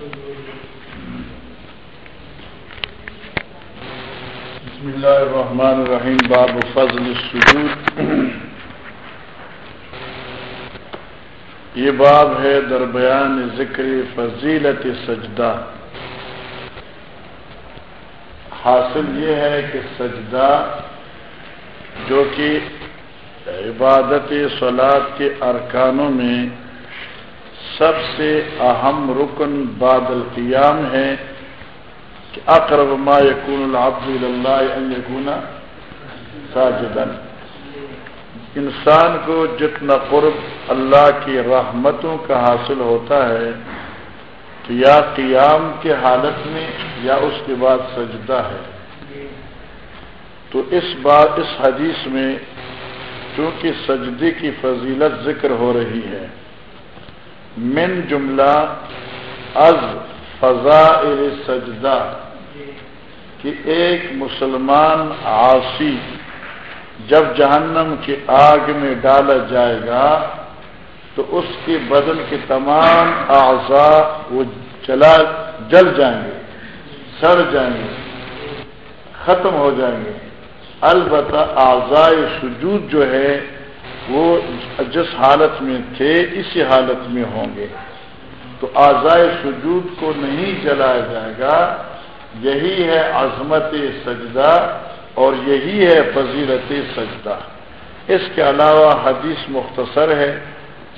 بسم اللہ الرحمن الرحیم، باب فضل السجود۔ یہ باب ہے دربیان ذکر فضیلت سجدہ۔ حاصل یہ ہے کہ سجدہ جو کہ عبادت سولاد کے ارکانوں میں سب سے اہم رکن بعد القیام ہے کہ اقرب ما یقون العبد اللہ ان یکون ساجدا۔ انسان کو جتنا قرب اللہ کی رحمتوں کا حاصل ہوتا ہے تو یا قیام کے حالت میں یا اس کے بعد سجدہ ہے۔ تو اس بات اس حدیث میں چونکہ سجدے کی فضیلت ذکر ہو رہی ہے من جملہ از فضا سجدہ، کہ ایک مسلمان عاصی جب جہنم کی آگ میں ڈالا جائے گا، تو اس کے بدن کے تمام اعضاء وہ چلا، جل جائیں گے، سڑ جائیں گے، ختم ہو جائیں گے۔ البتہ اعضائے سجود جو ہے وہ جس حالت میں تھے، اسی حالت میں ہوں گے۔ تو آزائے سجود کو نہیں جلایا جائے گا۔ یہی ہے عظمت سجدہ اور یہی ہے فضیلت سجدہ۔ اس کے علاوہ حدیث مختصر ہے،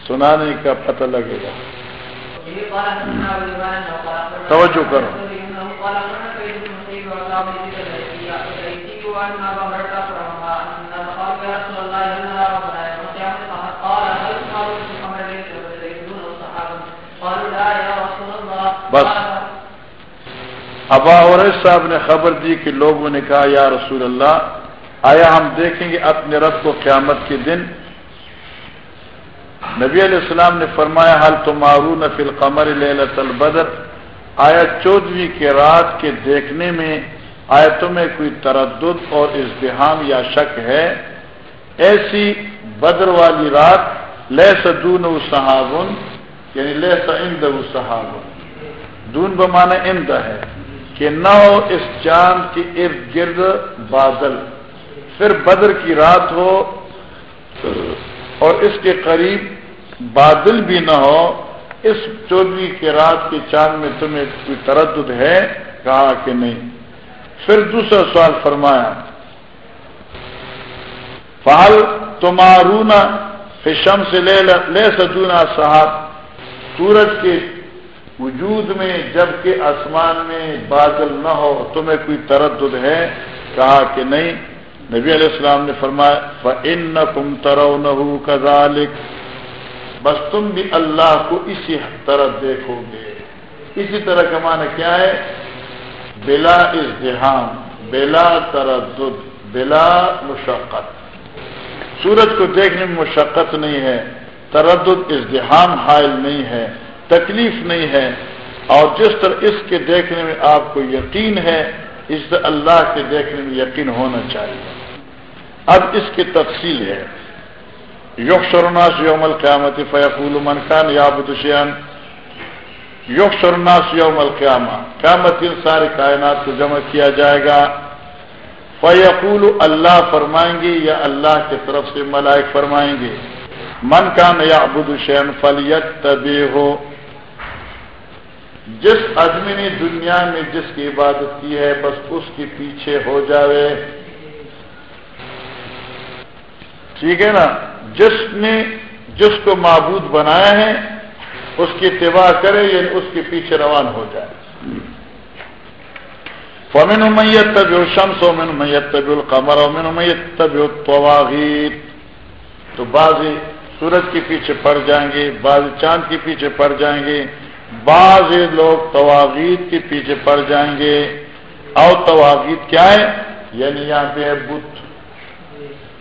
سنانے کا پتہ لگے گا۔ توجہ کرو۔ بس۔ ابا اور صاحب نے خبر دی کہ لوگوں نے کہا، یا رسول اللہ، آیا ہم دیکھیں گے اپنے رب کو قیامت کے دن؟ نبی علیہ السلام نے فرمایا حال تو معرون فی القمر للت البدر؟ آیا چودویں کے رات کے دیکھنے میں آیا تمہیں کوئی تردد اور ازدحام یا شک ہے؟ ایسی بدر والی رات لہ سدون صحابن یعنی لہ سند صحابن. دون بمانا اند ہے، کہ نہ ہو اس چاند کے ارد گرد بادل. پھر بدر کی رات ہو، اور اس کے قریب بادل بھی نہ ہو، اس چودویں کے رات کے چاند میں تمہیں کوئی تردد ہے؟ کہا کہ نہیں. پھر دوسرا سوال فرمایا فال تمہارونا فشم سے لے سدونا صاحب سورج کے وجود میں جبکہ آسمان میں بادل نہ ہو، تمہیں کوئی تردد ہے؟ کہا کہ نہیں۔ نبی علیہ السلام نے فرمایا ان نہ تم ترو نہ بس تم بھی اللہ کو اسی طرح دیکھو گے۔ اسی طرح کا معنی کیا ہے؟ بلا ازدحام، بلا تردد، بلا مشقت۔ سورج کو دیکھنے میں مشقت نہیں ہے، تردد، ازدحام حائل نہیں ہے، تکلیف نہیں ہے۔ اور جس طرح اس کے دیکھنے میں آپ کو یقین ہے، اس طرح اللہ کے دیکھنے میں یقین ہونا چاہیے۔ اب اس کی تفصیل ہے۔ یوگ شرناس یوم القیامت فیقول من خان یابشین یوگ شرناس یوم القیامہ۔ قیامت ان سارے کائنات کو جمع کیا جائے گا۔ فیقول اللہ فرمائیں گے، یا اللہ کی طرف سے ملائک فرمائیں گے، من کا نیا ابود شین فلیت ہو جس آدمی نے دنیا میں جس کی عبادت کی ہے، بس اس کے پیچھے ہو جاوے۔ ٹھیک ہے نا؟ جس نے جس کو معبود بنایا ہے، اس کی اتباع کرے یا اس کے پیچھے روان ہو جائے۔ فمن امیت طب شمس و من میت طب القمر امن امیت طب الطواغیت تو بعض سورج کے پیچھے پڑ جائیں گے بعض چاند کے پیچھے پڑ جائیں گے بعض لوگ تواغیت کے پیچھے پڑ جائیں گے۔ اور تواغیت کیا ہے؟ یعنی یہاں پہ ہے بت۔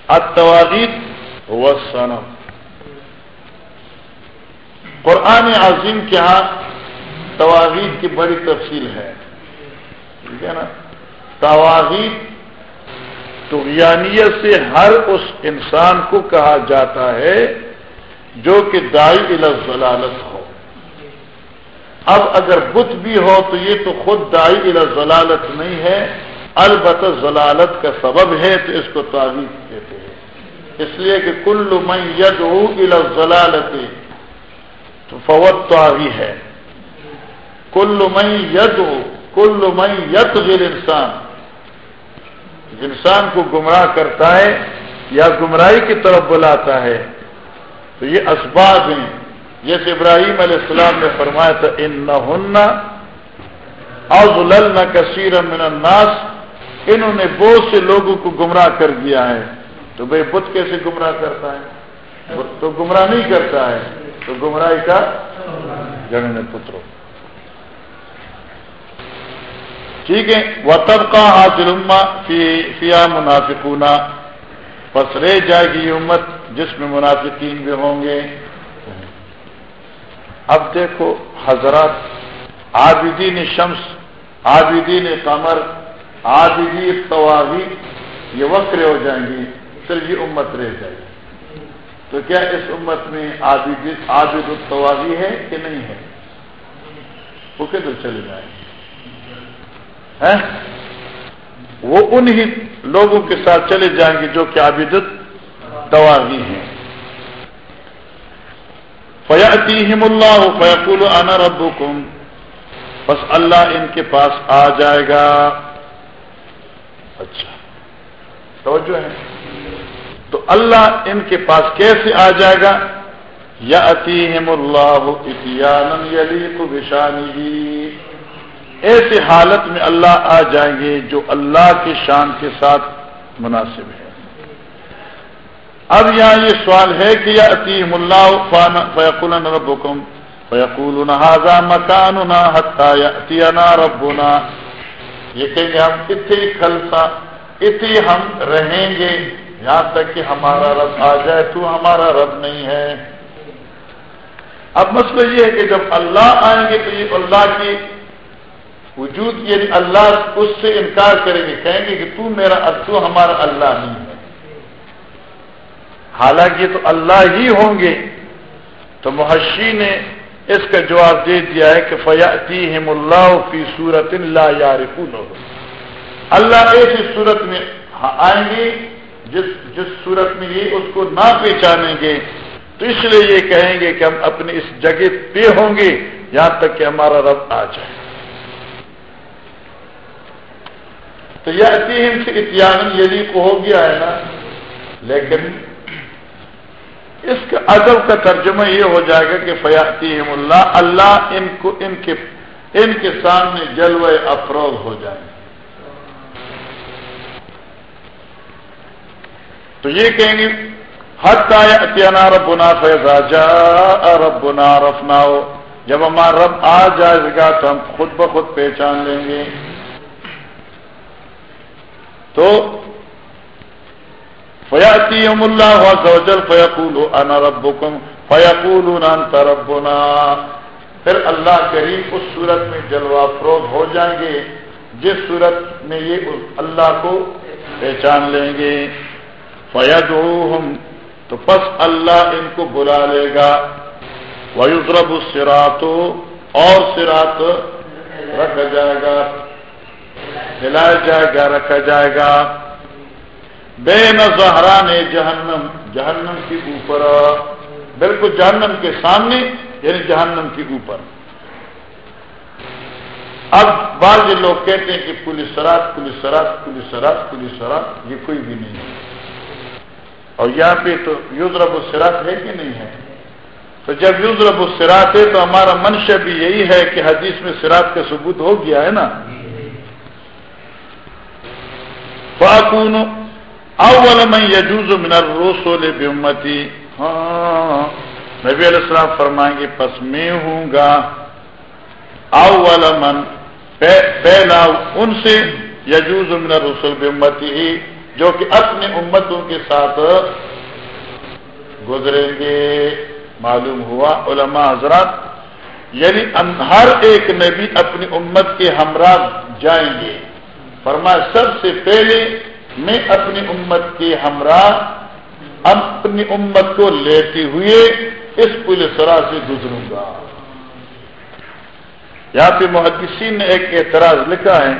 اتواغیت و سنم قرآن عظیم کے ہاں تواغیت کی بڑی تفصیل ہے۔ ٹھیک ہے نا؟ تواغیت تو سے ہر اس انسان کو کہا جاتا ہے جو کہ دائی الضلالت ہو۔ اب اگر بت بھی ہو تو یہ تو خود دائی ضلالت نہیں ہے البت ضلالت کا سبب ہے تو اس کو تعریف کہتے ہیں۔ اس لیے کہ کل من ید ضلالت تو فوت تو ہے۔ کل من ید کل من یت گر انسان انسان کو گمراہ کرتا ہے یا گمراہی کی طرف بلاتا ہے، تو یہ اسباب ہیں۔ جیسے ابراہیم علیہ السلام نے فرمایا تھا ان نہ ہننا نہ کثیر من الناس۔ انہوں نے بہت سے لوگوں کو گمراہ کر دیا ہے۔ تو بھائی بت کیسے گمراہ کرتا ہے؟ تو گمراہ نہیں کرتا ہے۔ تو گمراہی کا جگن پترو ٹھیک ہے۔ وہ طبقہ حاصل فیا منافقونا پس رہ جائے گی امت جس میں منافقین بھی ہوں گے۔ اب دیکھو حضرات عابدین شمس، عابدین قمر، عابدی طواغی، یہ وقر ہو جائیں گی پھر یہ امت رہ جائے گی۔ تو کیا اس امت میں عابد عابد الطواغی ہے کہ نہیں ہے؟ وہ کدھر چلے جائیں گے؟ وہ انہی لوگوں کے ساتھ چلے جائیں گے جو کہ عابدت دواغی ہیں۔ فیاتیہم اللہ فیقول انا ربکم بس اللہ ان کے پاس آ جائے گا۔ اچھا۔ توجہ ہے۔ تو اللہ ان کے پاس کیسے آ جائے گا؟ یا اتیم اللہ یلی کو بشانی ایسی حالت میں اللہ آ جائیں گے جو اللہ کی شان کے ساتھ مناسب ہے۔ اب یہاں یہ سوال ہے کہ یا عطیم اللہ فیقول رب حکم فیقول حاضا مکان نا ربنا۔ یہ کہیں گے ہم اتنی خلسا اتنی ہم رہیں گے۔ یہاں تک کہ ہمارا رب آ جائے تو ہمارا رب نہیں ہے۔ اب مسئلہ یہ ہے کہ جب اللہ آئیں گے تو یہ اللہ کی وجود یعنی اللہ اس سے انکار کریں گے کہیں گے کہ تو میرا، تو ہمارا اللہ نہیں ہے۔ حالانکہ تو اللہ ہی ہوں گے۔ تو محشی نے اس کا جواب دے دیا ہے کہ فیاتی ہم اللہ فی صورت اللہ یار اللہ ایسی صورت میں آئیں گے، جس جس صورت میں یہ اس کو نہ پہچانیں گے۔ تو اس لیے یہ کہیں گے کہ ہم اپنی اس جگہ پہ ہوں گے، یہاں تک کہ ہمارا رب آ جائے۔ تو یہ اتیم سے اتیان یعنی کو ہو گیا ہے نا۔ لیکن اس کے ادب کا ترجمہ یہ ہو جائے گا کہ فیاتی اللہ اللہ ان کو، ان کے ان کے سامنے جلو افروز ہو جائے۔ تو یہ کہیں گے حتیہ رب بنا فیضا جا رب رفنا ہو جب ہمارا رب آ جائے گا تو ہم خود بخود پہچان لیں گے۔ تو فیاتی اللہ وجل فیقول انا ربکم فیقول انت ربنا پھر اللہ کریم اس صورت میں جلوہ فروغ ہو جائیں گے، جس صورت میں یہ اللہ کو پہچان لیں گے۔ فیاد تو پس اللہ ان کو بلا لے گا۔ ویضرب السرات اور سرات رکھا جائے گا۔ ہلایا جائے گا، رکھا جائے گا۔ بے نظہران جہنم جہنم کے اوپر، بالکل جہنم کے سامنے یعنی جہنم کے اوپر۔ اب بعض لوگ کہتے ہیں کہ پولیس سرات پولیس سرات پولیس سرات پولیس سرات، یہ کوئی بھی نہیں ہے۔ اور یہاں پہ تو یوزرب السرات ہے کہ نہیں ہے؟ تو جب یوزرب السرات ہے تو ہمارا منشا بھی یہی ہے کہ حدیث میں سرات کا ثبوت ہو گیا ہے نا؟ فاکون اول من یجوز من الرسول بامتی ہاں نبی علیہ السلام فرمائیں گے، پس میں ہوں گا اول من. پہلا ان سے یجوز من الرسول بامتی ہی جو کہ اپنے امتوں کے ساتھ گزریں گے. معلوم ہوا علماء حضرات یعنی ہر ایک نبی اپنی امت کے ہمراہ جائیں گے. فرمایا، سب سے پہلے میں اپنی امت کے ہمراہ اپنی امت کو لیتے ہوئے اس پل سرا سے گزروں گا۔ یہاں پہ محدثین نے ایک اعتراض لکھا ہے۔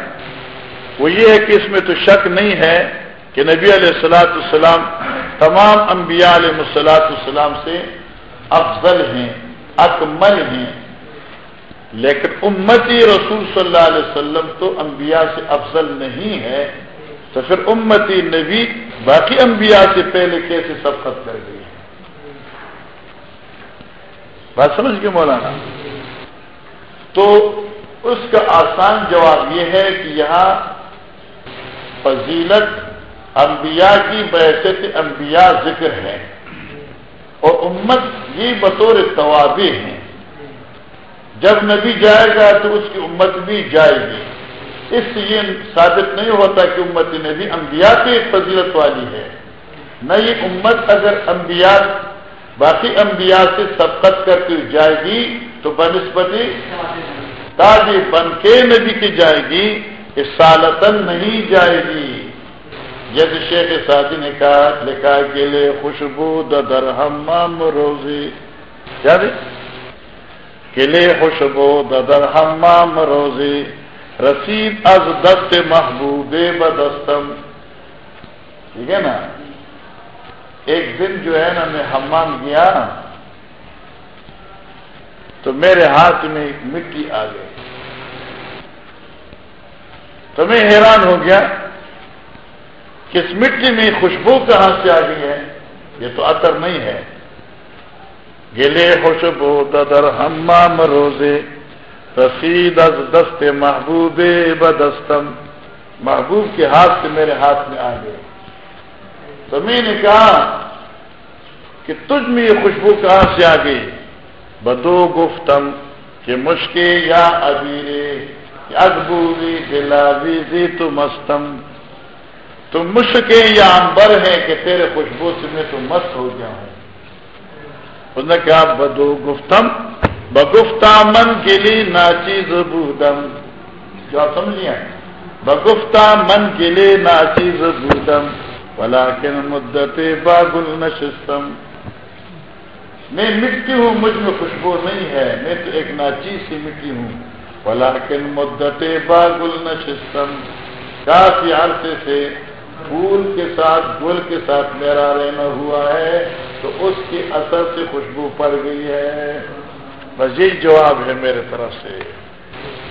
وہ یہ ہے کہ اس میں تو شک نہیں ہے کہ نبی علیہ السلاۃ السلام تمام انبیاء علیہ السلاۃ السلام سے افضل ہیں، اکمل ہیں۔ لیکن امتی رسول صلی اللہ علیہ وسلم تو انبیاء سے افضل نہیں ہے، تو پھر امتی نبی باقی انبیاء سے پہلے کیسے سبقت کر گئی؟ بات سمجھ کے مولانا؟ تو اس کا آسان جواب یہ ہے کہ یہاں فضیلت انبیاء کی بحثت انبیاء ذکر ہے اور امت یہ بطور توابع ہیں۔ جب نبی جائے گا تو اس کی امت بھی جائے گی۔ اس سے یہ ثابت نہیں ہوتا کہ امت نبی انبیاء کی ایک فضیلت والی ہے۔ نہ یہ امت اگر انبیاء، باقی انبیاء سے سبقت کر کے جائے گی تو بنسبتی تاجی بن کے نبی کی جائے گی سالتن نہیں جائے گی۔ ید شیخ سادی نے کہا، لکھا کے لیے خوشبو در ہمام روزی کیا قلعے خوشبو در ہمام روزی. رسید از دست محبوب بدستم. ٹھیک ہے نا؟ ایک دن جو ہے نا میں ہمام گیا تو میرے ہاتھ میں ایک مٹی آ گئی۔ تو میں حیران ہو گیا کہ اس مٹی میں خوشبو کہاں سے آ گئی ہے؟ یہ تو اثر نہیں ہے۔ گلے خوشبو ددر ہمام روزے، رسید از دست محبوب بدستم۔ محبوب کے ہاتھ سے میرے ہاتھ میں آ گئے۔ تو میں نے کہا کہ تجھ میں یہ خوشبو کہاں سے آ گئی؟ بدو گفتم کہ مشکل یا ابیرے اکبوری دلاوی تو مستم۔ تم مشکے یا امبر ہے کہ تیرے خوشبو سے میں تو مست ہو گیا ہوں اس نے کہا، بدو گفتم، بگفتا من کے لیے ناچیز بودم۔ جو آپ سمجھیے بگفتا من کے لیے ناچیز بودم۔ بلا مدت باغل نشستم میں مٹی ہوں، مجھ میں خوشبو نہیں ہے۔ میں تو ایک ناچیز سی مٹی ہوں۔ بلا مدت باغل نشستم کافی عرصے سے پھول کے ساتھ، گل کے ساتھ میرا رہنا ہوا ہے، تو اس کے اثر سے خوشبو پڑ گئی ہے۔ بس یہی جواب ہے میرے طرف سے۔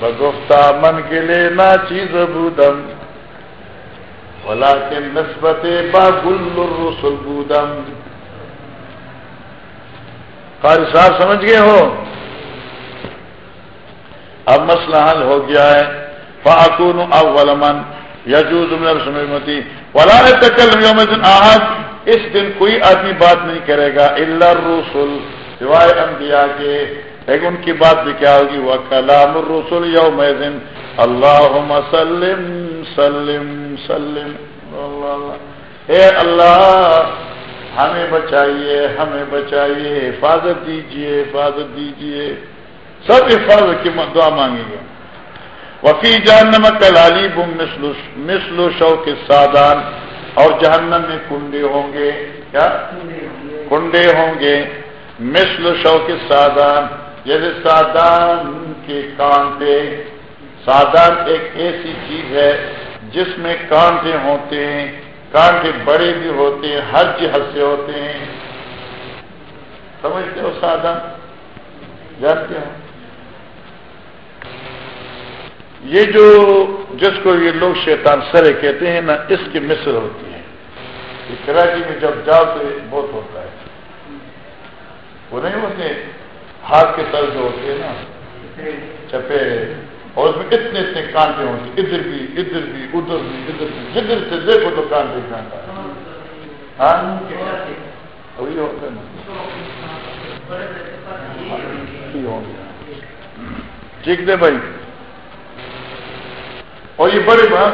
بگفتہ من کے لیے نہ چیز بودم بلا کے نسبت با گل رسول بودم قاری صاحب، سمجھ گئے ہو؟ اب مسئلہ حل ہو گیا ہے۔ فاکون اول من یجوز من رسمتی ولا تکل یوم دن آج اس دن کوئی آدمی بات نہیں کرے گا اللہ رسول سوائے انبیاء کے. لیکن ان کی بات بھی کیا ہوگی؟ وہ کلام الرسول یوم دن اللہ سلم سلم. سلم اے اللہ، ہمیں بچائیے ہمیں بچائیے، حفاظت دیجیے حفاظت دیجیے سب حفاظت کی دعا مانگیں گے. وفی جہنم کلالی بم مسل شو کے سادان اور جہنم میں کنڈے ہوں گے، کیا؟ کنڈے ہوں گے مسل شو کے سادان جیسے یعنی سادان کے کانٹے سادان ایک ایسی چیز ہے جس میں کانٹے ہوتے ہیں کانٹے بڑے بھی ہوتے ہیں، ہر جہت سے ہوتے ہیں۔ سمجھتے ہو سادان؟ جانتے ہو؟ یہ جو جس کو یہ لوگ شیطان سرے کہتے ہیں نا اس کی مصر ہوتی ہے۔ کراچی میں جب جاؤ تو بہت ہوتا ہے، وہ نہیں ہوتے ہاتھ کے سر جو ہوتے ہیں نا، چپے، اور اس میں اتنے اتنے کانٹے ہوتے ادھر بھی ادھر بھی ادھر بھی ادھر بھی، جدھر سے دیکھو تو کانٹے کانٹا ہاں؟ وہی ہوتا ہے نا۔ ہاں، ٹھیک دے بھائی۔ اور یہ بڑے بات۔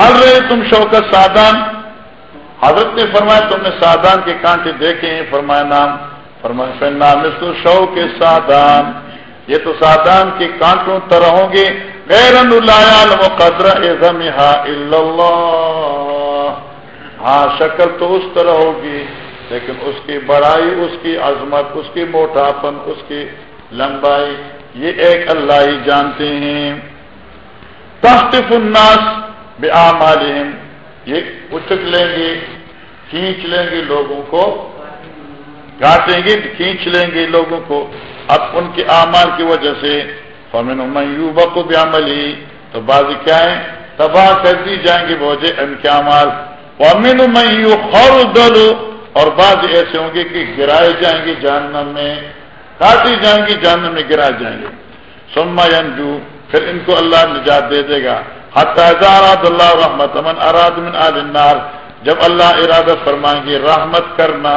ہر رہے تم شوکت سادان۔ حضرت نے فرمایا تم نے سادان کے کانٹے دیکھے ہیں۔ فرمایا نام فرمایا نام اس کو شو کے سادان۔ یہ تو سادان کے کانٹوں طرح ہوں گے۔ غیر قدر اللہ۔ ہاں شکل تو اس طرح ہوگی، لیکن اس کی بڑائی، اس کی عظمت، اس کی موٹاپن، اس کی لمبائی یہ ایک اللہ ہی جانتے ہیں۔ تخت الناس بے یہ اچک لیں گے، کھینچ لیں گے لوگوں کو۔ کاٹیں گے، کھینچ لیں گے لوگوں کو۔ اب ان کے اعمال کی وجہ سے فمن میوبا کو بھی عمل ہی تو بازی کیا ہے تباہ کر دی جائیں گے بوجھے ان کے اعمال۔ فمن میو خور اور بعض ایسے ہوں گے کہ گرائے جائیں گے جہنم میں۔ کاٹی جائیں گے جہنم میں گرائے جائیں گے۔ سما ینجو، پھر ان کو اللہ نجات دے دے گا۔ حتاراد اللہ رحمت امن اراد من آل النار۔ جب اللہ ارادہ فرمائیں گے، رحمت کرنا،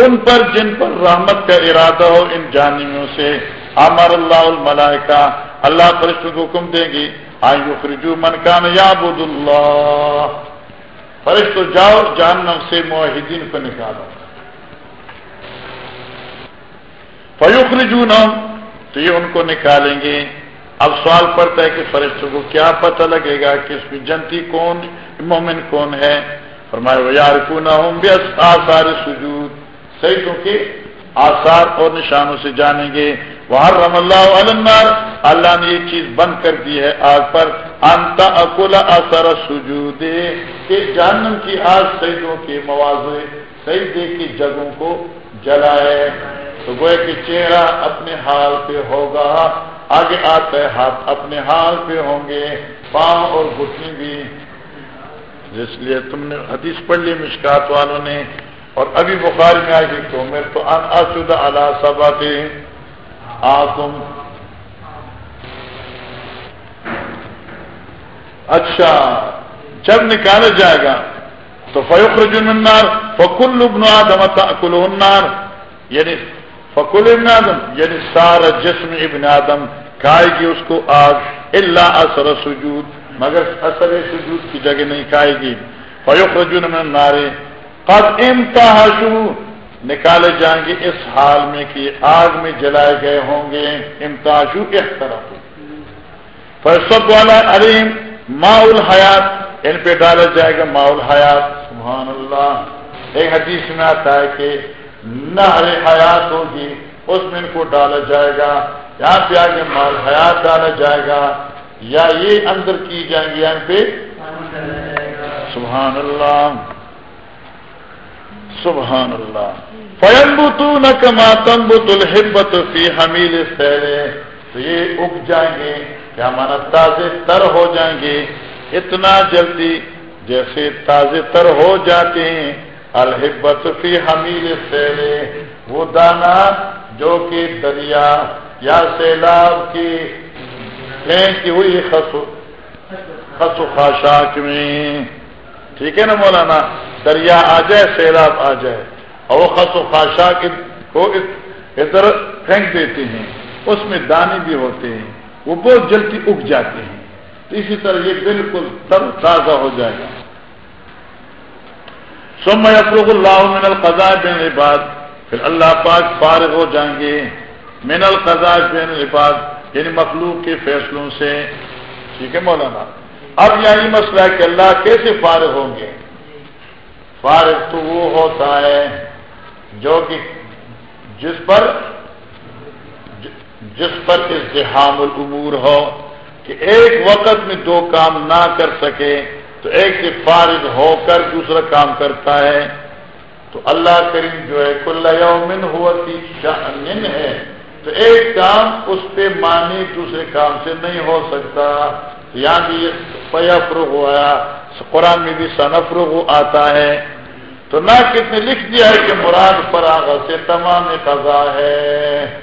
ان پر جن پر رحمت کا ارادہ ہو، ان جانیوں سے امر اللہ الملائکہ۔ اللہ فرشتوں کو حکم دے گی آئی خرجو من کان یابود اللہ فرشت جاؤ جاننا سے معاہدین کو نکالو۔ فیوخرجو تو یہ ان کو نکالیں گے۔ اب سوال پڑتا ہے کہ فرشتوں کو کیا پتہ لگے گا کہ اس میں جنتی کون، مومن کون ہے؟ فرمائے وہ یار کو نہ ہوں گے آثار سجود۔ صحیح کے آثار اور نشانوں سے جانیں گے۔ وہ رم اللہ علمار اللہ نے یہ چیز بند کر دی ہے آگ پر۔ انتا اکولا اثر سجود۔ کہ جانم کی آگ سیدوں کے موازے سیدے کی جگہوں کو جلائے۔ تو گوئے کہ چہرہ اپنے حال پہ ہوگا۔ آگے آتا ہے ہاتھ اپنے حال پہ ہوں گے۔ پاؤں اور گٹنی بھی۔ جس لیے تم نے حدیث پڑھ لی مشکات والوں نے۔ اور ابھی بخار میں آئے گی تو میرے تو ان اسد اللہ سبا آ تم اچھا جب نکالا جائے گا تو فیوق رجنار فکل ابن آدم کل یعنی فکل ابن آدم یعنی سارا جسم ابن آدم، کھائے گی اس کو آگ اللہ اثر سجود، مگر اثر سجود کی جگہ نہیں کھائے گی۔ فیوق رجن میں نارے قد امتحاشو نکالے جائیں گے اس حال میں کہ آگ میں جلائے گئے ہوں گے۔ امتحاشو اس طرح فرسب والا علیم ما الحیات، ان پہ ڈالا جائے گا ما الحیات۔ سبحان اللہ۔ ایک حدیث میں آتا ہے کہ نہر حیات ہوگی، اس میں ان کو ڈالا جائے گا، یہاں پہ آگے مال حیات ڈالا جائے گا، یا یہ اندر کی جائیں گے یہاں پہ؟ سبحان اللہ۔ سبحان اللہ۔ فیمبو نہ کما تمبت الحبت فی حمیل سیرے تو یہ اگ جائیں گے کیا مانا تازے تر ہو جائیں گے، اتنا جلدی جیسے تازے تر ہو جاتے ہیں الحبت فی حمیل سیرے وہ دانا جو کہ دریا یا سیلاب کی پھینکی ہوئی خسو خسو خاشاک میں۔ ٹھیک ہے نا مولانا؟ دریا آ جائے، سیلاب آ جائے۔ اور وہ خس و خاشاک کو ادھر پھینک دیتے ہیں۔ اس میں دانے بھی ہوتے ہیں۔ وہ بہت جلدی اگ جاتے ہیں۔ تو اسی طرح یہ بالکل تر، تازہ ہو جائے گا۔ سم افروغ اللہ من القضاء بین العباد. پھر اللہ پاک فارغ ہو جائیں گے. من القضاء بین العباد یعنی مخلوق کے فیصلوں سے. ٹھیک ہے مولانا؟ اب یہی مسئلہ ہے کہ اللہ کیسے فارغ ہوں گے؟ فارغ تو وہ ہوتا ہے جو کہ جس پر جس پر ازدحام العمور ہو، کہ ایک وقت میں دو کام نہ کر سکے تو ایک سے فارغ ہو کر دوسرا کام کرتا ہے، تو اللہ کریم جو ہے، کل یومن ہوا شاہن ہے۔ تو ایک کام اس پہ مانی دوسرے کام سے نہیں ہو سکتا۔ یہاں بھی فروغ ہوا، قرآن میں بھی سنفرغ آتا ہے۔ تو نہ کتنے لکھ دیا ہے کہ مراد فراغ سے تمام قضا ہے۔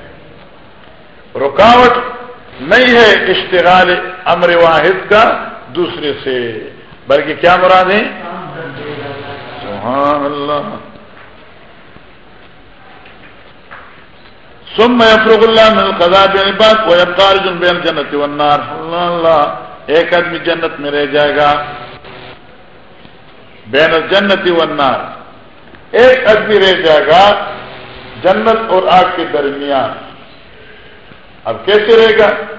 رکاوٹ نہیں ہے اشتغال امر واحد کا دوسرے سے۔ بلکہ کیا مراد ہے؟ سبحان اللہ۔ سم افروغ اللہ میں یعنی قضا بین بات وہ ابتار جن بین جنت ونار اللہ اللہ، ایک آدمی جنت میں رہ جائے گا۔ بین جنتی ونار ایک آدمی رہ جائے گا جنت اور آگ کے درمیان۔ اب کیسے رہے گا؟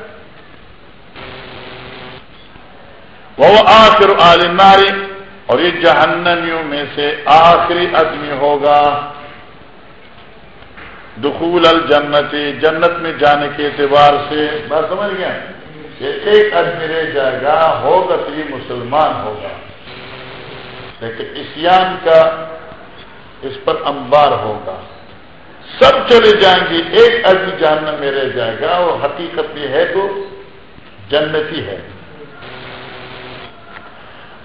وہ آخر عالم ناری اور یہ جہنمیوں میں سے آخری آدمی ہوگا۔ دخول الجنت، جنت میں جانے کے اعتبار سے، بات سمجھ گیا یہ ایک آدمی رہ جائے گا، ہوگا تو یہ مسلمان ہوگا۔ لیکن اسیان کا اس پر انبار ہوگا۔ سب چلے جائیں گے، ایک آدمی جاننا میں رہ جائے گا۔ اور حقیقت یہ ہے تو جنتی ہے۔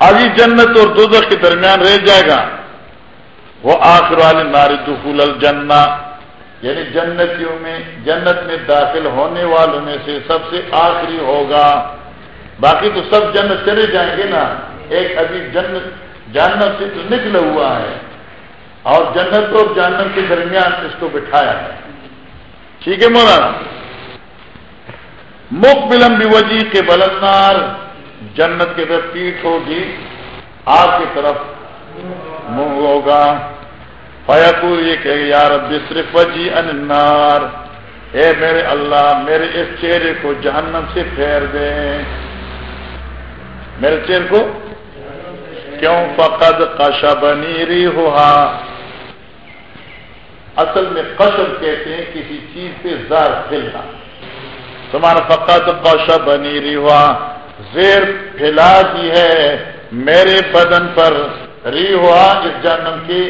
ابھی جنت اور دوزخ کے درمیان رہ جائے گا۔ وہ آخر والے ناری دخول الجنہ۔ یعنی جنتیوں میں، جنت میں داخل ہونے والوں میں سے سب سے آخری ہوگا۔ باقی تو سب جنت چلے جائیں گے نا۔ ایک ابھی جنت جانت سے تو نکلا ہوا ہے۔ اور جنت اور جانت کے درمیان اس کو بٹھایا ہے۔ ٹھیک ہے مولانا؟ مک بلم وجی کے بلندار جنت کی طرف پیٹ ہوگی آپ کی طرف منہ ہوگا۔ فیقور یہ کہ یار صرف وجی انار اے میرے اللہ، میرے اس چہرے کو جہنم سے پھیر دیں میرے چہرے کو؟ کیوں؟ فقد قشب بنی ہوا اصل میں قشب کہتے ہیں، کسی چیز پہ زار کھلنا۔ تمہارا فقد قشب بنی ہوا زیر پھیلا دی ہے۔ میرے بدن پر ری ہوا اس جنم کی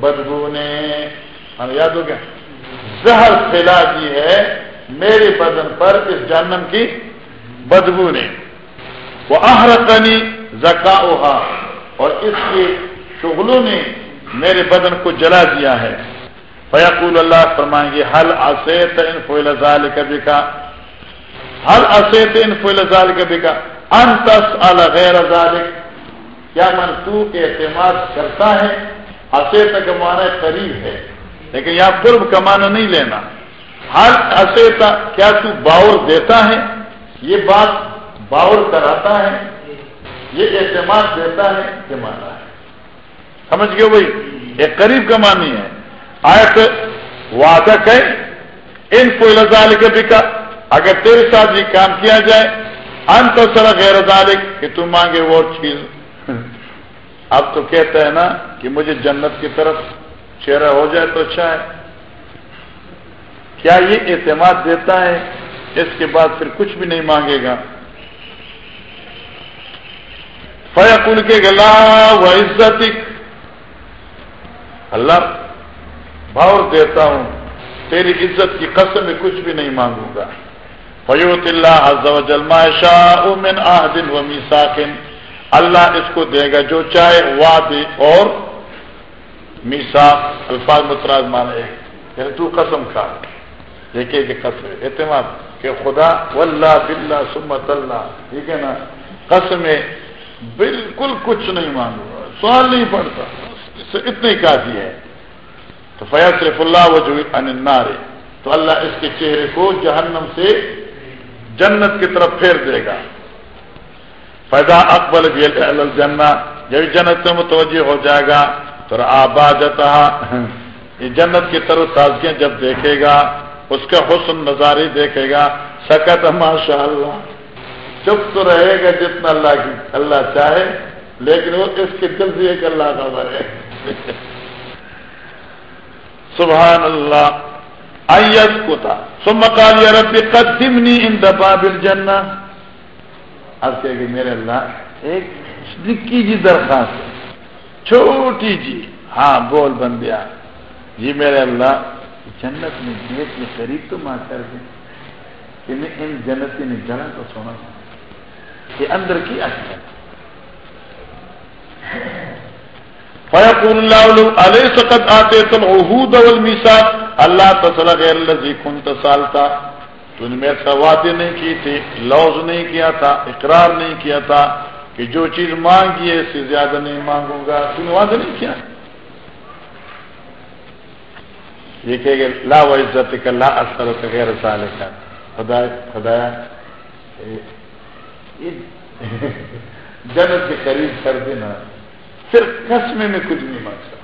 بدبو نے ہاں، یاد ہو گیا؟ زہر پھیلا دی ہے میرے بدن پر اس جنم کی بدبو نے وہ آہرتنی زکا اور اس کے شغلوں نے میرے بدن کو جلا دیا ہے۔ فیقول اللہ، فرمائیں گے حل اصیت ان فویل ظال کبھی کا حل اصیت ان فویل ظال کبھی کا انتس غیر ذالک کیا منسوخ اعتماد کرتا ہے اصیت کا معنی قریب ہے، لیکن یہاں قرب کا معنی نہیں لینا۔ ہر اصیتا کیا تو باور دیتا ہے؟ یہ بات باور کراتا ہے، یہ اعتماد دیتا ہے کہ مانا ہے۔ سمجھ گئے بھائی؟ یہ قریب کا معنی ہے۔ آیت وعدہ کہ ان کو لذال کے بکا اگر تیرے ساتھ یہ کام کیا جائے، انت سر غیر ذالک، کہ تم مانگے وہ چیز۔ اب تو کہتا ہے نا کہ مجھے جنت کی طرف چہرہ ہو جائے تو اچھا ہے۔ کیا یہ اعتماد دیتا ہے؟ اس کے بعد پھر کچھ بھی نہیں مانگے گا۔ فیق ان کے گلا و عزت اللہ بھاؤ دیتا ہوں، تیری عزت کی قسم میں کچھ بھی نہیں مانگوں گا۔ فیوت اللہ جلما شاہ من آدن و میساکن اللہ اس کو دے گا جو چاہے واد اور میسا الفاظ متراج مانے یعنی تو قسم کھا. دیکھیے کہ قسم اعتماد کہ خدا واللہ باللہ سمت اللہ ٹھیک ہے نا؟ قسم بالکل کچھ نہیں مانگوں سوال نہیں پڑتا. اس اتنی کافی ہے. تو فیاض صرف اللہ وجو انارے تو اللہ اس کے چہرے کو جہنم سے جنت کی طرف پھیر دے گا۔ فیضا اکبر بھی الجنہ جب جنت سے متوجہ ہو جائے گا، تو آباد یہ جنت کی طرف تازگیاں جب دیکھے گا، اس کا حسن نظاری دیکھے گا۔ سکت ماشاء اللہ چپ تو رہے گا جتنا اللہ کی، اللہ چاہے، لیکن وہ اس کے دل سے ایک اللہ کا مرے سبحان اللہ۔ ایت کو تھا سمکال رب قدمنی ان دبا بل جنا اب کہ میرے اللہ، ایک نکی جی درخواست چھوٹی جی۔ ہاں بول بندیا۔ جی میرے اللہ، جنت میں گیٹ میں قریب تو ماں کر دیں۔ کہ میں ان جنتی نے جنا تو سونا یہ اندر کی اچھا فیقول اللہ علیہ سقط آتے تم اہود میساک اللہ تصلا غیر الذی کنت سالتا تو نے میرے سے وعدے نہیں کی تھی لوز نہیں کیا تھا، اقرار نہیں کیا تھا کہ جو چیز مانگی ہے اس سے زیادہ نہیں مانگوں گا۔ تم نے وعدہ نہیں کیا۔ یہ کہ لا و عزت کا لا اثر غیر سال کا خدا خدایا جنت کے قریب کر دینا۔ صرف قسمے میں کچھ نہیں مانگ سکتا۔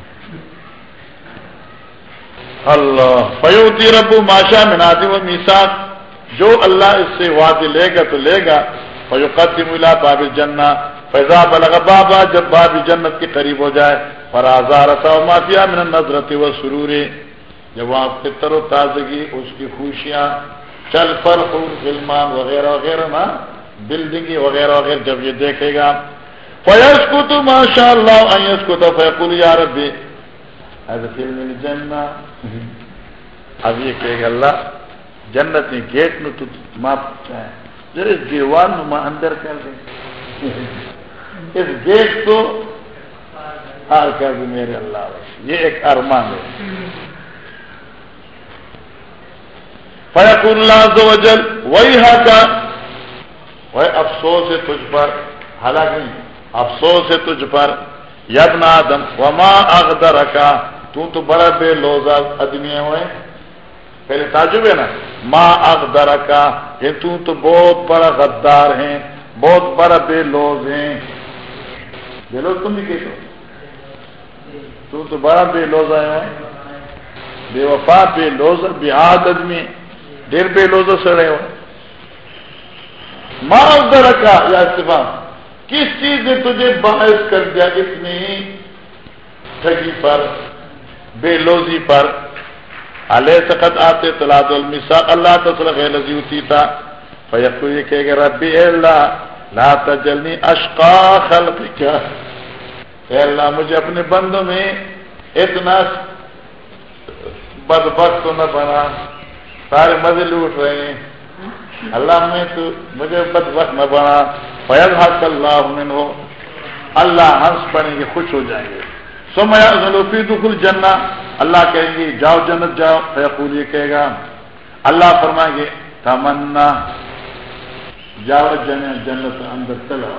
اللہ فیوتی ربو ماشا منادی و میساک جو اللہ اس سے وعدے لے گا تو لے گا فیوقت ملا باب جنا فیضا بلغ بابا جب باب جنت کے قریب ہو جائے فرازار مافیا من نظرت و سرور، جب وہاں فطر و تازگی، اس کی خوشیاں، چل پر خون فلمان وغیرہ وغیرہ نا بلڈنگی وغیرہ وغیرہ، جب یہ دیکھے گا فیس کو تو ماشاء اللہ ایس کو تو فیقول یا ربی فلم جنہ اب یہ کہے گا اللہ جنت میں گیٹ میں تو معاف دیوان اندر کر دیں اس گیٹ کو ہار کر دیں میرے اللہ یہ ایک ارمان ہے. فیق اللہ وجل وہی وہ افسوس ہے تجھ پر حالانکہ افسوس ہے تجھ پر یب آدم وما اغدر کا تو تو بڑا بے لوزا آدمی ہوئے پہلے تعجب ہے نا۔ ماں اغدر کا یہ تو تو بہت بڑا غدار ہیں، بہت بڑا بے لوز ہیں۔ بے لوز تم بھی کہتے تو تو بڑا بے لوز آئے بے وفا، بے لوز، بے آدمی دیر بے لوز سڑے ہو ماں اغدر کا یا استفا، کس چیز نے تجھے باعث کر دیا اتنی ٹھگی پر؟ بے لوزی پر. علیہ سقط آتے تلاد المسا اللہ تصرف لذی ہوتی تھا فیقو یہ کہے گا، ربی اے اللہ، لا تجلنی اشقا خلق کیا اے اللہ، مجھے اپنے بندوں میں اتنا بدبخت تو نہ بنا. سارے مزے لوٹ رہے ہیں. اللہ میں تو مجھے بدبخت نہ بنا. فیض حق اللہ من ہو اللہ ہنس پڑیں گے، خوش ہو جائیں گے. سمیا ضلوفی دخل جنا اللہ کہیں گے، جاؤ جنت جاؤ، فیقول یہ کہے گا، اللہ فرمائیں گے، تمنا، جاؤ جن جنت اندر چلا۔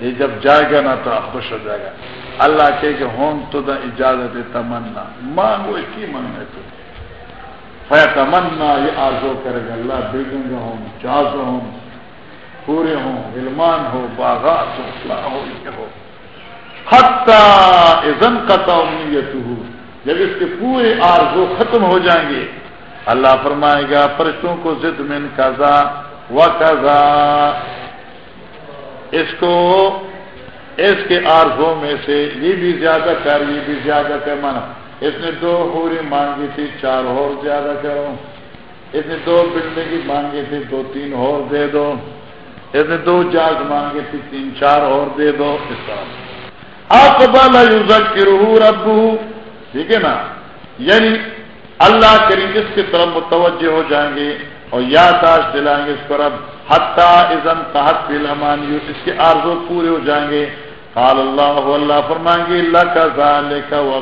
یہ جب جائے گا نا تو آپ خوش ہو جائے گا۔ اللہ کہے کہ ہوں تو دا اجازت تمنا۔ مانگو کی من ہے تو فیا تمنا یہ آزو کرے گا، اللہ بیگوں گا ہوں جاز ہوں پورے ہوں علمان ہو، باغات ہو ہو، یہ ہو۔ ازن کا تعمیت جب اس کے پورے آرزو ختم ہو جائیں گے، اللہ فرمائے گا، فرشتوں کو ضد من قضا و قضا اس کو، اس کے آرزوں میں سے یہ بھی زیادہ کر، یہ بھی زیادہ کر، مانا اس نے دو ہوری مانگی تھی، چار اور زیادہ کرو اس نے دو بلڈنگ مانگی تھی، دو تین اور دے دو. اس نے دو جاگ مانگی تھی تین چار اور دے دو. اس طرح. اقبال ذکر ابو ٹھیک ہے نا؟ یعنی اللہ کریم اس کی طرف متوجہ ہو جائیں گے اور یاداشت دلائیں گے اس کو رب حتیٰ ازن تحت اس کے آرزو پورے ہو جائیں گے. قال اللہ اللہ فرمائیں گے اللہ کا ذال کا وہ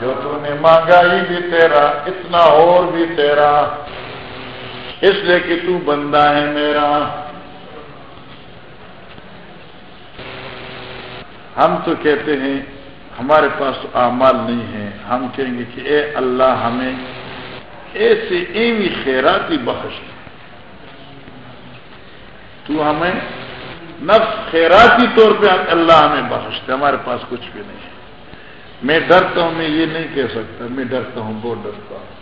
جو تو نے مانگا ہی بھی تیرا، اتنا اور بھی تیرا. اس لیے کہ تو بندہ ہے میرا. ہم تو کہتے ہیں، ہمارے پاس تو اعمال نہیں ہے ہم کہیں گے کہ اے اللہ، ہمیں ایسے ایوی خیراتی بخش تو ہمیں نفس خیراتی طور پہ اللہ ہمیں بخش دے۔ ہمارے پاس کچھ بھی نہیں ہے۔ میں ڈرتا ہوں، میں یہ نہیں کہہ سکتا۔ میں ڈرتا ہوں وہ ڈرتا ہوں۔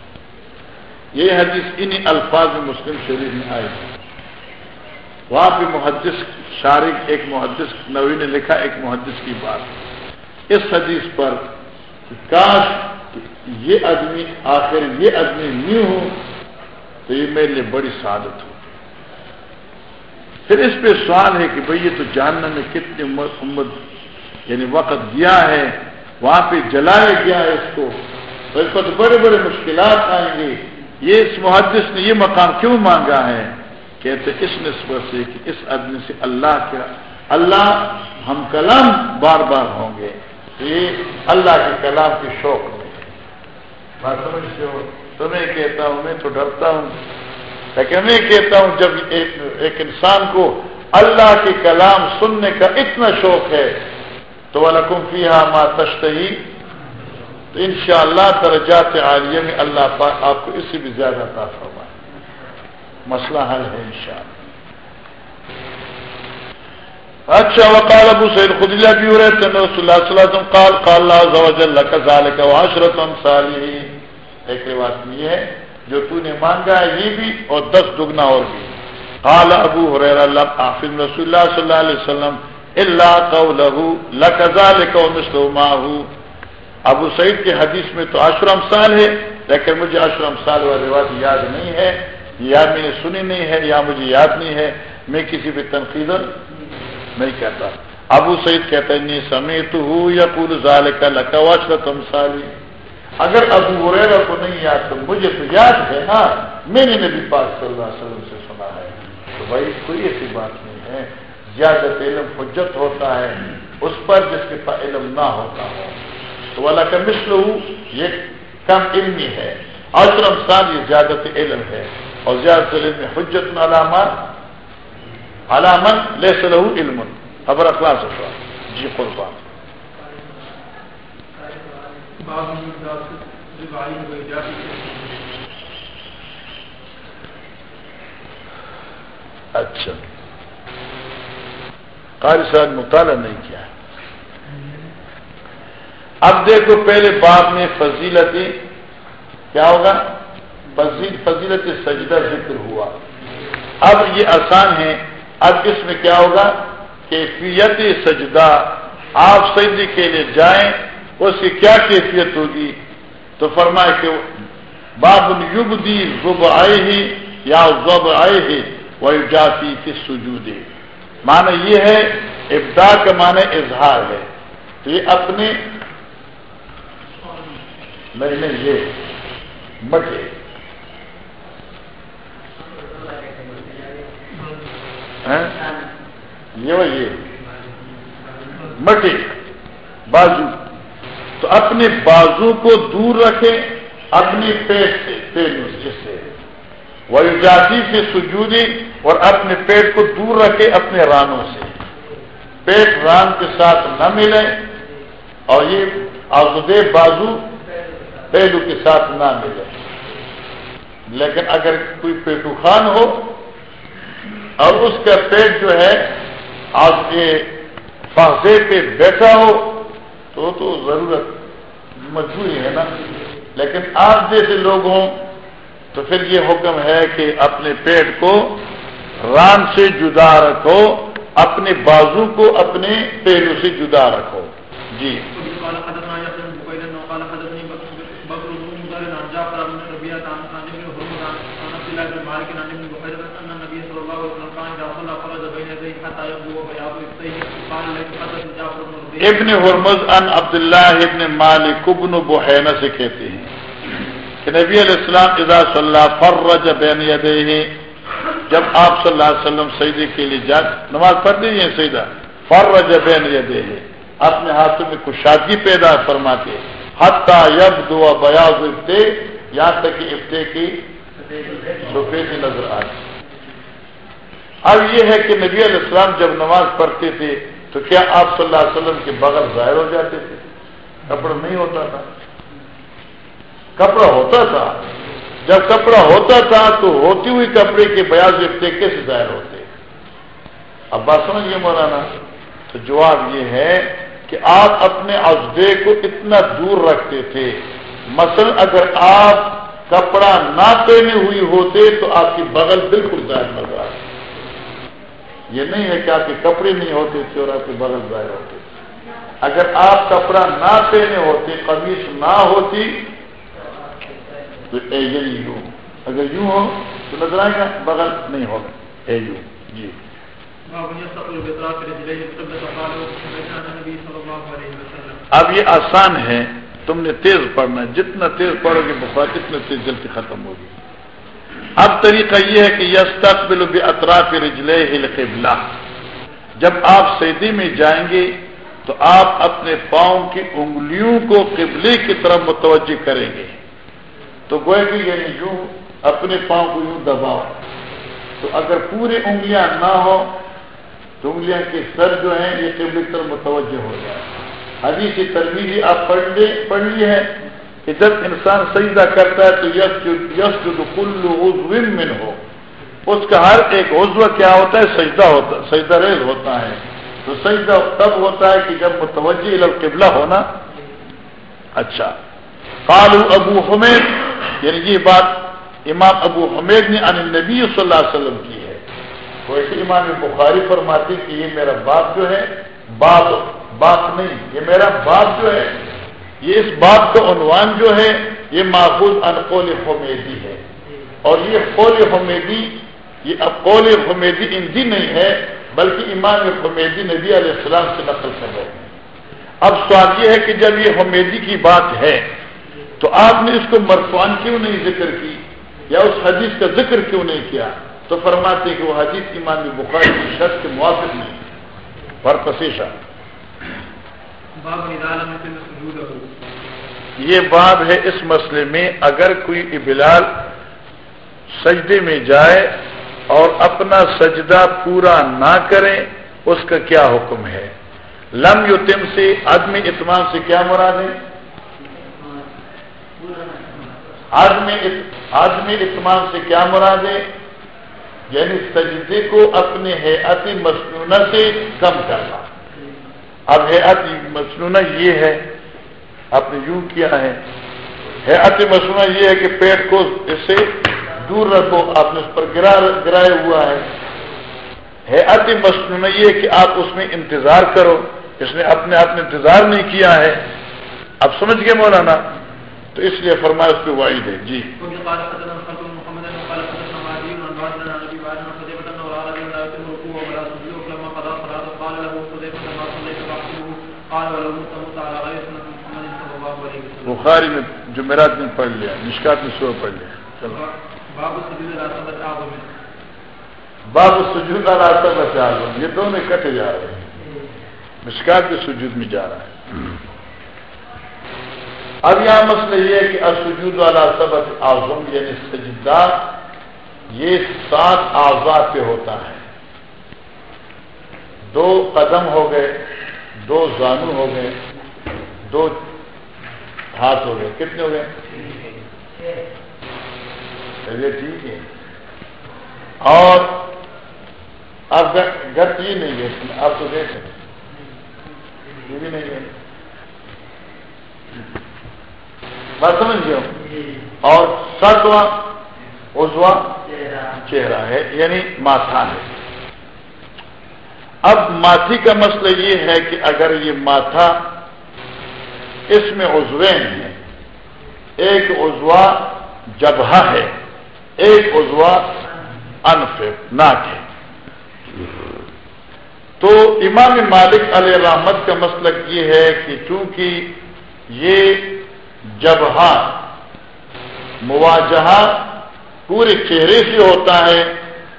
یہ حدیث انہیں الفاظ میں مسلم شریف میں آئے وہاں پہ محدث شارق، ایک محدث نوی نے لکھا، ایک محدث کی بات۔ اس حدیث پر کاش یہ آدمی آخر یہ آدمی نیو ہو تو یہ میرے لیے بڑی سعادت ہو۔ پھر اس پہ سوال ہے کہ بھئی یہ تو جاننے میں کتنی امت یعنی وقت دیا ہے، وہاں پہ جلایا گیا ہے اس کو۔ تو اس پر بڑے بڑے مشکلات آئیں گے۔ یہ اس محدث نے یہ مقام کیوں مانگا ہے؟ کہتے اس نسبت سے کہ اس آدمی سے اللہ کیا اللہ ہم کلام بار بار ہوں گے۔ یہ اللہ کے کلام کے شوق میں بات سمجھتے ہو؟ تمہیں کہتا ہوں میں تو ڈرتا ہوں۔ لیکن میں کہتا ہوں جب ایک, ایک انسان کو اللہ کے کلام سننے کا اتنا شوق ہے تو والا کمفی ماں تشتہی تو ان شاء اللہ درجات عالیہ میں اللہ پاک آپ کو اس سے بھی زیادہ تاثر ہوا مسئلہ حل ہے انشاءاللہ۔ اچھا وقال ابو سید خدیجہ بھی ہو رہے تھے رسول اللہ صلی اللہ علیہ وسلم قال قال اللہ عز وجل لك ذلك وعشرة امثاله ایک روایت یہ ہے، جو تو نے مانگا ہے، یہ بھی اور دس دگنا اور بھی۔ قال ابو حریر اللہ حافظ رسول اللہ صلی اللہ علیہ وسلم اللہ قولہ لکذالک ومثلہ ماہو ابو سعید کے حدیث میں تو اشرم سال ہے، لیکن مجھے اشرم سال و روایت یاد نہیں ہے۔ یا میں نے سنی نہیں ہے یا مجھے یاد نہیں ہے، میں کسی بھی تنقید نہیں کہتا۔ ابو سعید کہتا ہے نہیں سمیت ہوں یا پور ظال کا لکا تم سالی۔ اگر ابو وریرا کو نہیں یاد، تو مجھے تو یاد ہے نا۔ میں نے نبی پاک صلی اللہ علیہ وسلم سے سنا ہے۔ تو بھائی، کوئی ایسی بات نہیں ہے۔ زیادہ علم حجت ہوتا ہے، اس پر جس کے پاس علم نہ ہوتا ہو۔ تو والا کا مثل یہ کم علمی ہے۔ اور رمضان یہ زیادہ علم ہے۔ اور زیادہ علم حجت علامات علامت لے سلو علم۔ خبر اخلاص ہوگا جی قربان۔ اچھا۔ قاری صاحب مطالعہ نہیں کیا۔ اب دیکھو پہلے بات میں فضیلت کیا ہوگا؟ فضیلت سجدہ ذکر ہوا۔ اب یہ آسان ہے۔ اب اس میں کیا ہوگا؟ کیفیت سجدہ۔ آپ سجدے کے لیے جائیں، اس کی کیا کیفیت ہوگی؟ تو فرمائے کہ باب یوگ دی زب آئے ہی یا زب آئے ہی وہ جاتی کی سجودے معنی یہ ہے ابدا کا معنی اظہار ہے۔ تو یہ اپنے نہیں نہیں، یہ مٹے۔ یہ مٹے بازو۔ تو اپنے بازو کو دور رکھے اپنی پیٹ سے جس سے۔ وہ جاتی سے سجودی اور اپنے پیٹ کو دور رکھے اپنے رانوں سے۔ پیٹ ران کے ساتھ نہ ملے اور یہ آزدے بازو پہلو کے ساتھ نہ ملے۔ لیکن اگر کوئی پیٹو خان ہو اور اس کا پیٹ جو ہے، آپ کے فاصے پہ بیٹھا ہو، تو تو ضرورت مجبوری ہے نا۔ لیکن آپ جیسے لوگ ہوں، تو پھر یہ حکم ہے کہ اپنے پیٹ کو ران سے جدا رکھو، اپنے بازو کو اپنے پیروں سے جدا رکھو۔ جی۔ ابن حرمز ان عبداللہ ابن مالک ابن بحینہ سے کہتے ہیں کہ نبی علیہ السلام اذا صلی اللہ فرج بین یدیہ، جب آپ صلی اللہ علیہ وسلم سیدے کے لیے جا نماز پڑھ دیجیے سیدہ فرج بین یدیہ، اپنے ہاتھوں میں کشادگی پیدا فرماتے، حتیٰ یب دعا بیاض ابتے یہاں تک کہ ابتے کی سفید نظر آئے اب یہ ہے کہ نبی علیہ السلام جب نماز پڑھتے تھے تو کیا آپ صلی اللہ علیہ وسلم کے بغل ظاہر ہو جاتے تھے؟ کپڑا نہیں ہوتا تھا۔ کپڑا ہوتا تھا۔ جب کپڑا ہوتا تھا تو ہوتی ہوئی کپڑے کے بیاض ابتے کیسے ظاہر ہوتے؟ اب بات سمجھیے مولانا؟ تو جواب یہ ہے کہ آپ اپنے ازبے کو اتنا دور رکھتے تھے۔ مثلا اگر آپ کپڑا نہ پہنے ہوئی ہوتے تو آپ کی بغل بالکل ظاہر نظر آتی یہ نہیں ہے کہ آپ کے کپڑے نہیں ہوتے تھے اور آپ کے بغل ظاہر ہوتے اگر آپ کپڑا نہ پہنے ہوتے، قمیص نہ ہوتی، تو اے یوں اگر یوں ہو، تو نظر آئے گا، بغل نہیں ہوگا۔ اے یوں جی۔ اب یہ آسان ہے تم نے تیز پڑھنا جتنا تیز پڑھو گے بخار، اتنا تیز جلدی ختم ہوگی۔ اب طریقہ یہ ہے کہ یس تقبل اطراف رجلے قبلہ جب آپ سیدی میں جائیں گے تو آپ اپنے پاؤں کی انگلیوں کو قبلے کی طرف متوجہ کریں گے۔ تو گوئے کہ یعنی یوں اپنے پاؤں کو یوں دباؤ۔ تو اگر پوری انگلیاں نہ ہو تو انگلیاں کے سر جو ہیں یہ قبل کی طرف متوجہ ہو جائے حدیث ترمیزی آپ پڑھ لی ہے کہ جب انسان سجدہ کرتا ہے تو یس جو من ہو اس کا ہر ایک عضو کیا ہوتا ہے؟ سجدہ ہوتا سجدہ ریز ہوتا ہے۔ تو سجدہ تب ہوتا ہے کہ جب متوجہ قبلہ ہونا۔ اچھا۔ قالو ابو حمید۔ یعنی یہ بات امام ابو حمید نے ان نبی صلی اللہ علیہ وسلم کی ہے۔ کوئی ایمان بخاری فرماتی کہ یہ میرا باپ جو ہے باپ باپ نہیں، یہ میرا باپ جو ہے، یہ اس باپ کا عنوان جو ہے، یہ معقول انقول حمیدی ہے۔ اور یہ قول حمیدی، یہ اب قول حمیدی اندی نہیں ہے، بلکہ امام حمیدی نبی علیہ السلام سے نقل کر رہے ہیں۔ اب سوال یہ ہے کہ جب یہ حمیدی کی بات ہے، تو آپ نے اس کو مرفوان کیوں نہیں ذکر کی؟ یا اس حدیث کا ذکر کیوں نہیں کیا؟ تو فرماتے کہ وہ حدیث امام بخاری کی شرط کے موافق نہیں۔ پر پسیشا یہ باب ہے اس مسئلے میں اگر کوئی ابلال سجدے میں جائے اور اپنا سجدہ پورا نہ کرے، اس کا کیا حکم ہے؟ لم یو تم سے عدم اطمان سے کیا مراد ہے؟ آدمی اطمان سے کیا مراد ہے؟ یعنی سجدے کو اپنے حیاتی مصنوعہ سے کم کرنا۔ اب حیات مصنوعہ یہ ہے، آپ نے یوں کیا ہے۔ حیات مصنوعہ یہ ہے کہ پیٹ کو اس سے دور رکھو، آپ نے اس پر گرا، گرائے ہوا ہے۔ حیات مصنوعہ یہ کہ آپ اس میں انتظار کرو، اس نے اپنے آپ نے انتظار نہیں کیا ہے۔ اب سمجھ گئے مولانا؟ تو اس لیے فرمایا اس پہ واحد ہے۔ جی۔ بخاری میں جمعرات میں پڑھ لیا مشکات میں سو پڑھ لیا. چلو. باب سجود راستہ بچا یہ دونوں کٹے جا رہے ہیں. مشکات کے سجود میں جا رہا ہے۔ اب یہاں مسئلہ یہ ہے کہ اسجود والا سبق اعظم یعنی سجدہ یہ سات آزاد پہ ہوتا ہے۔ دو قدم ہو گئے دو زانو ہو گئے، دو ہاتھ ہو گئے، کتنے ہو گئے؟ چلیے ٹھیک ہے اور اب گھر یہ نہیں ہے آپ تو دیکھ یہ بھی نہیں ہے۔ بات سمجھ گئے اور ستواں ازوا چہرہ ہے یعنی ماتھا ہے۔ اب ماتھی کا مسئلہ یہ ہے کہ اگر یہ ماتھا اس میں عزوین ہے، ایک عزوا جبہ ہے، ایک عزوا انف ناک ہے۔ تو امام مالک علیہ رحمت کا مسلک یہ ہے کہ چونکہ یہ جبہ مواجہ پورے چہرے سے ہوتا ہے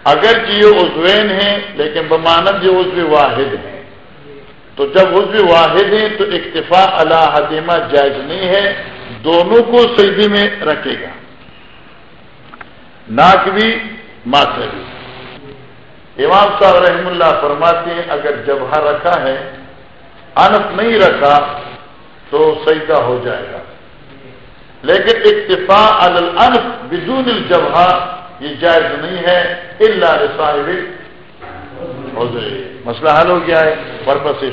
اگر یہ عزوین ہیں، لیکن بمانت یہ عزو واحد ہیں۔ تو جب عزو واحد ہیں، تو اکتفا اللہ حدیمہ جائز نہیں ہے۔ دونوں کو سیدی میں رکھے گا۔ ناک بھی ماتھے بھی امام صاحب رحم اللہ فرماتے ہیں، اگر جبہ رکھا ہے، انف نہیں رکھا، تو سیدہ ہو جائے گا۔ لیکن اکتفا الانف بدون الجبہ یہ جائز نہیں ہے اللہ صاحب مسئلہ حل ہو گیا ہے پرپس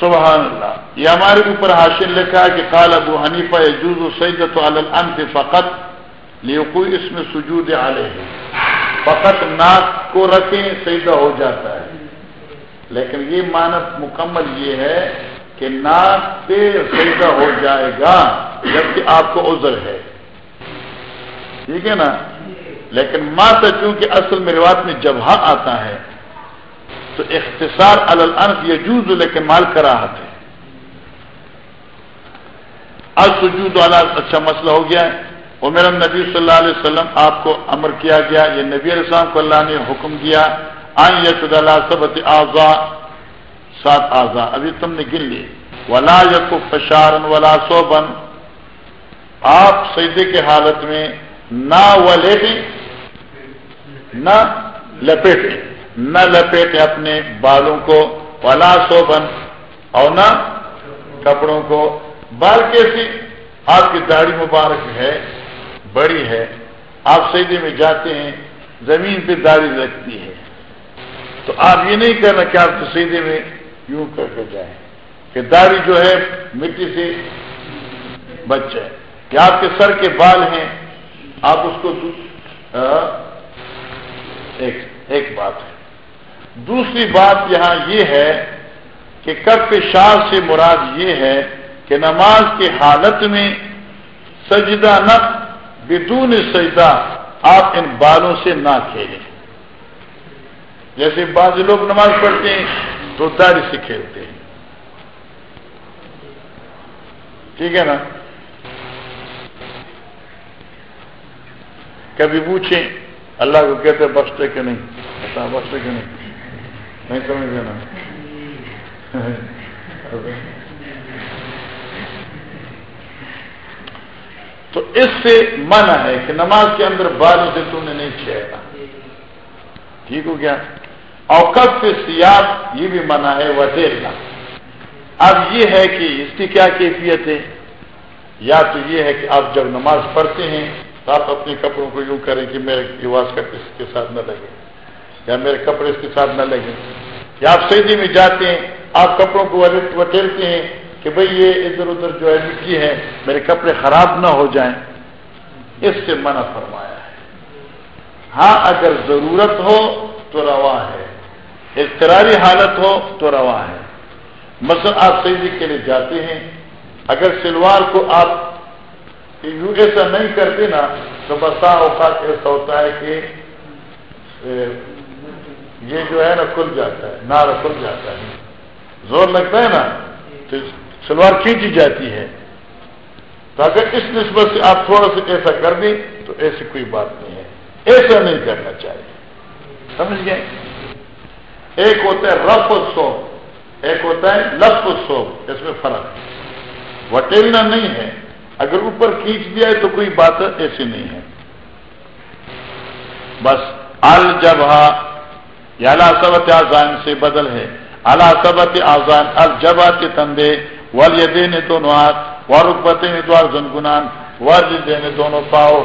سبحان اللہ یہ ہمارے اوپر حاصل لکھا ہے کہ قال ابو حنیفہ یجوز سیدت علی الانف فقط لیکوئی اس میں سجود علیہ۔ ہے فقط ناک کو رکھیں سیدہ ہو جاتا ہے۔ لیکن یہ مانت مکمل یہ ہے کہ ناک پہ سیدہ ہو جائے گا جبکہ آپ کو عذر ہے۔ ٹھیک ہے نا؟ لیکن ماں چونکہ اصل میں روایت میں جبہ آتا ہے، تو اختصار الانف یجوز، لیکن مال کراہت ہے۔ سجود والا اچھا مسئلہ ہو گیا۔ ہے عمر نبی صلی اللہ علیہ وسلم آپ کو امر کیا گیا، یہ نبی علیہ السلام کو اللہ نے حکم دیا آئیں یسد اللہ سبت آزا سات آزا ابھی تم نے گن لی ولا یق فشارن ولا سوبن آپ سیدے کے حالت میں نہ ولیٹیں، نہ لپیٹیں نہ لپیٹیں اپنے بالوں کو، ولا سوبن اور نہ کپڑوں کو بال کیسی آپ کی داڑھی مبارک ہے۔ بڑی ہے، آپ سیدے میں جاتے ہیں، زمین پہ داڑھی لگتی ہے۔ تو آپ یہ نہیں کرنا کہ آپ تو سیدھے میں یوں کر کے جائیں کہ داڑھی جو ہے مٹی سے بچ جائے۔ کہ آپ کے سر کے بال ہیں، آپ اس کو ایک ایک بات ہے۔ دوسری بات یہاں یہ ہے کہ کف شاہ سے مراد یہ ہے کہ نماز کی حالت میں سجدہ نہ بدون سجدہ آپ ان بالوں سے نہ کھیلیں۔ جیسے بعض لوگ نماز پڑھتے ہیں تو داڑھی سے کھیلتے ہیں۔ ٹھیک ہے نا؟ کبھی پوچھیں، اللہ کو کہتے بخشتے کہ نہیں؟ اچھا، بخشتے کہ نہیں؟ نہیں سمجھ دینا تو اس سے منع ہے کہ نماز کے اندر بالوں سے تم نے نہیں چھیڑنا ٹھیک ہو گیا؟ اوقت سے سیاح یہ بھی منع ہے وہ دیکھنا اب یہ ہے کہ اس کی کیا کیفیت ہے؟ یا تو یہ ہے کہ آپ جب نماز پڑھتے ہیں تو آپ اپنے کپڑوں کو یوں کریں کہ میرے لباس کا اس کے ساتھ نہ لگے، یا میرے کپڑے اس کے ساتھ نہ لگے۔ یا آپ سیدھی میں جاتے ہیں، آپ کپڑوں کو وٹیلتے ہیں کہ بھئی یہ ادھر ادھر جو ہے مٹی ہے، میرے کپڑے خراب نہ ہو جائیں۔ اس سے منع فرمایا ہے۔ ہاں اگر ضرورت ہو تو روا ہے۔ اضطراری حالت ہو تو روا ہے۔ مثلا آپ سیدھی کے لیے جاتے ہیں، اگر سلوار کو آپ یوں ایسا نہیں کرتے نا، تو بسا اوقات ایسا ہوتا ہے کہ یہ جو ہے نا کھل جاتا ہے نار کھل جاتا ہے۔ زور لگتا ہے نا؟ تو سلوار کھینچی جاتی ہے۔ تو اگر اس نسبت سے آپ تھوڑا سا ایسا کر دیں تو ایسی کوئی بات نہیں ہے۔ ایسا نہیں کرنا چاہیے۔ سمجھ گئے؟ ایک ہوتا ہے رف سوپ ایک ہوتا ہے لف سوپ اس میں فرق وٹیلنا نہیں ہے۔ اگر اوپر کھینچ دیا ہے تو کوئی بات ایسی نہیں ہے۔ بس الجبہ یا سبت آزان سے بدل ہے۔ اللہ سبت آزان الجبا کے تندے ول یہ نے دونوں ہاتھ و رقبتے نے دوار زنگنان ورج دینے دونوں پاؤ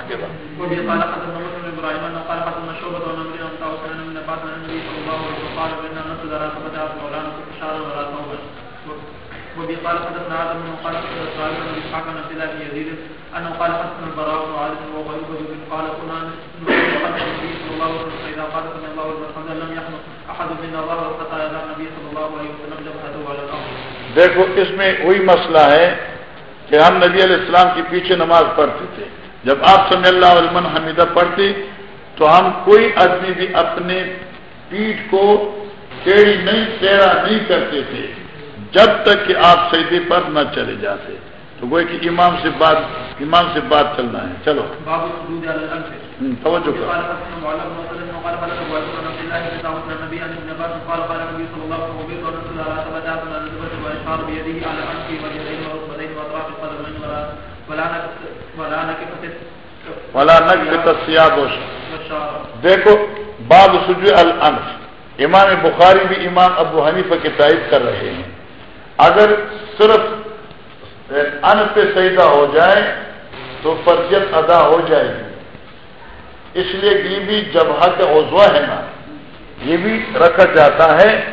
کے قال حدثنا آدم قال حدثنا سؤال بن إسحاق عن عبد الله بن يزيد أنه قال حدثنا البراء بن عازم وغيره قال كنا نقدم النبي صلى الله عليه وسلم فإذا قال سمع الله لمن حمده لم يحمد أحد منا ظهر حتى يدع النبي صلى الله عليه وسلم جبهته على الأرض دیکھو، اس میں وہی مسئلہ ہے کہ ہم نبی علیہ السلام کے پیچھے نماز پڑھتے تھے۔ جب آپ سمی اللہ علمن حمیدہ پڑھتے، تو ہم کوئی آدمی بھی اپنے پیٹھ کو ٹیڑھی نہیں، ٹیڑھا نہیں کرتے تھے، جب تک کہ آپ سیدے پر نہ چلے جاتے۔ تو وہ کہ امام سے بات امام سے بات چلنا ہے چلو توجہ دیکھو باب سجو الانف امام بخاری بھی امام ابو حنیفہ کی تائید کر رہے ہیں اگر صرف ان پہ سیدہ ہو جائے تو فرضیت ادا ہو جائے گی۔ اس لیے یہ بھی جب حق عضوا ہے نا یہ بھی رکھا جاتا ہے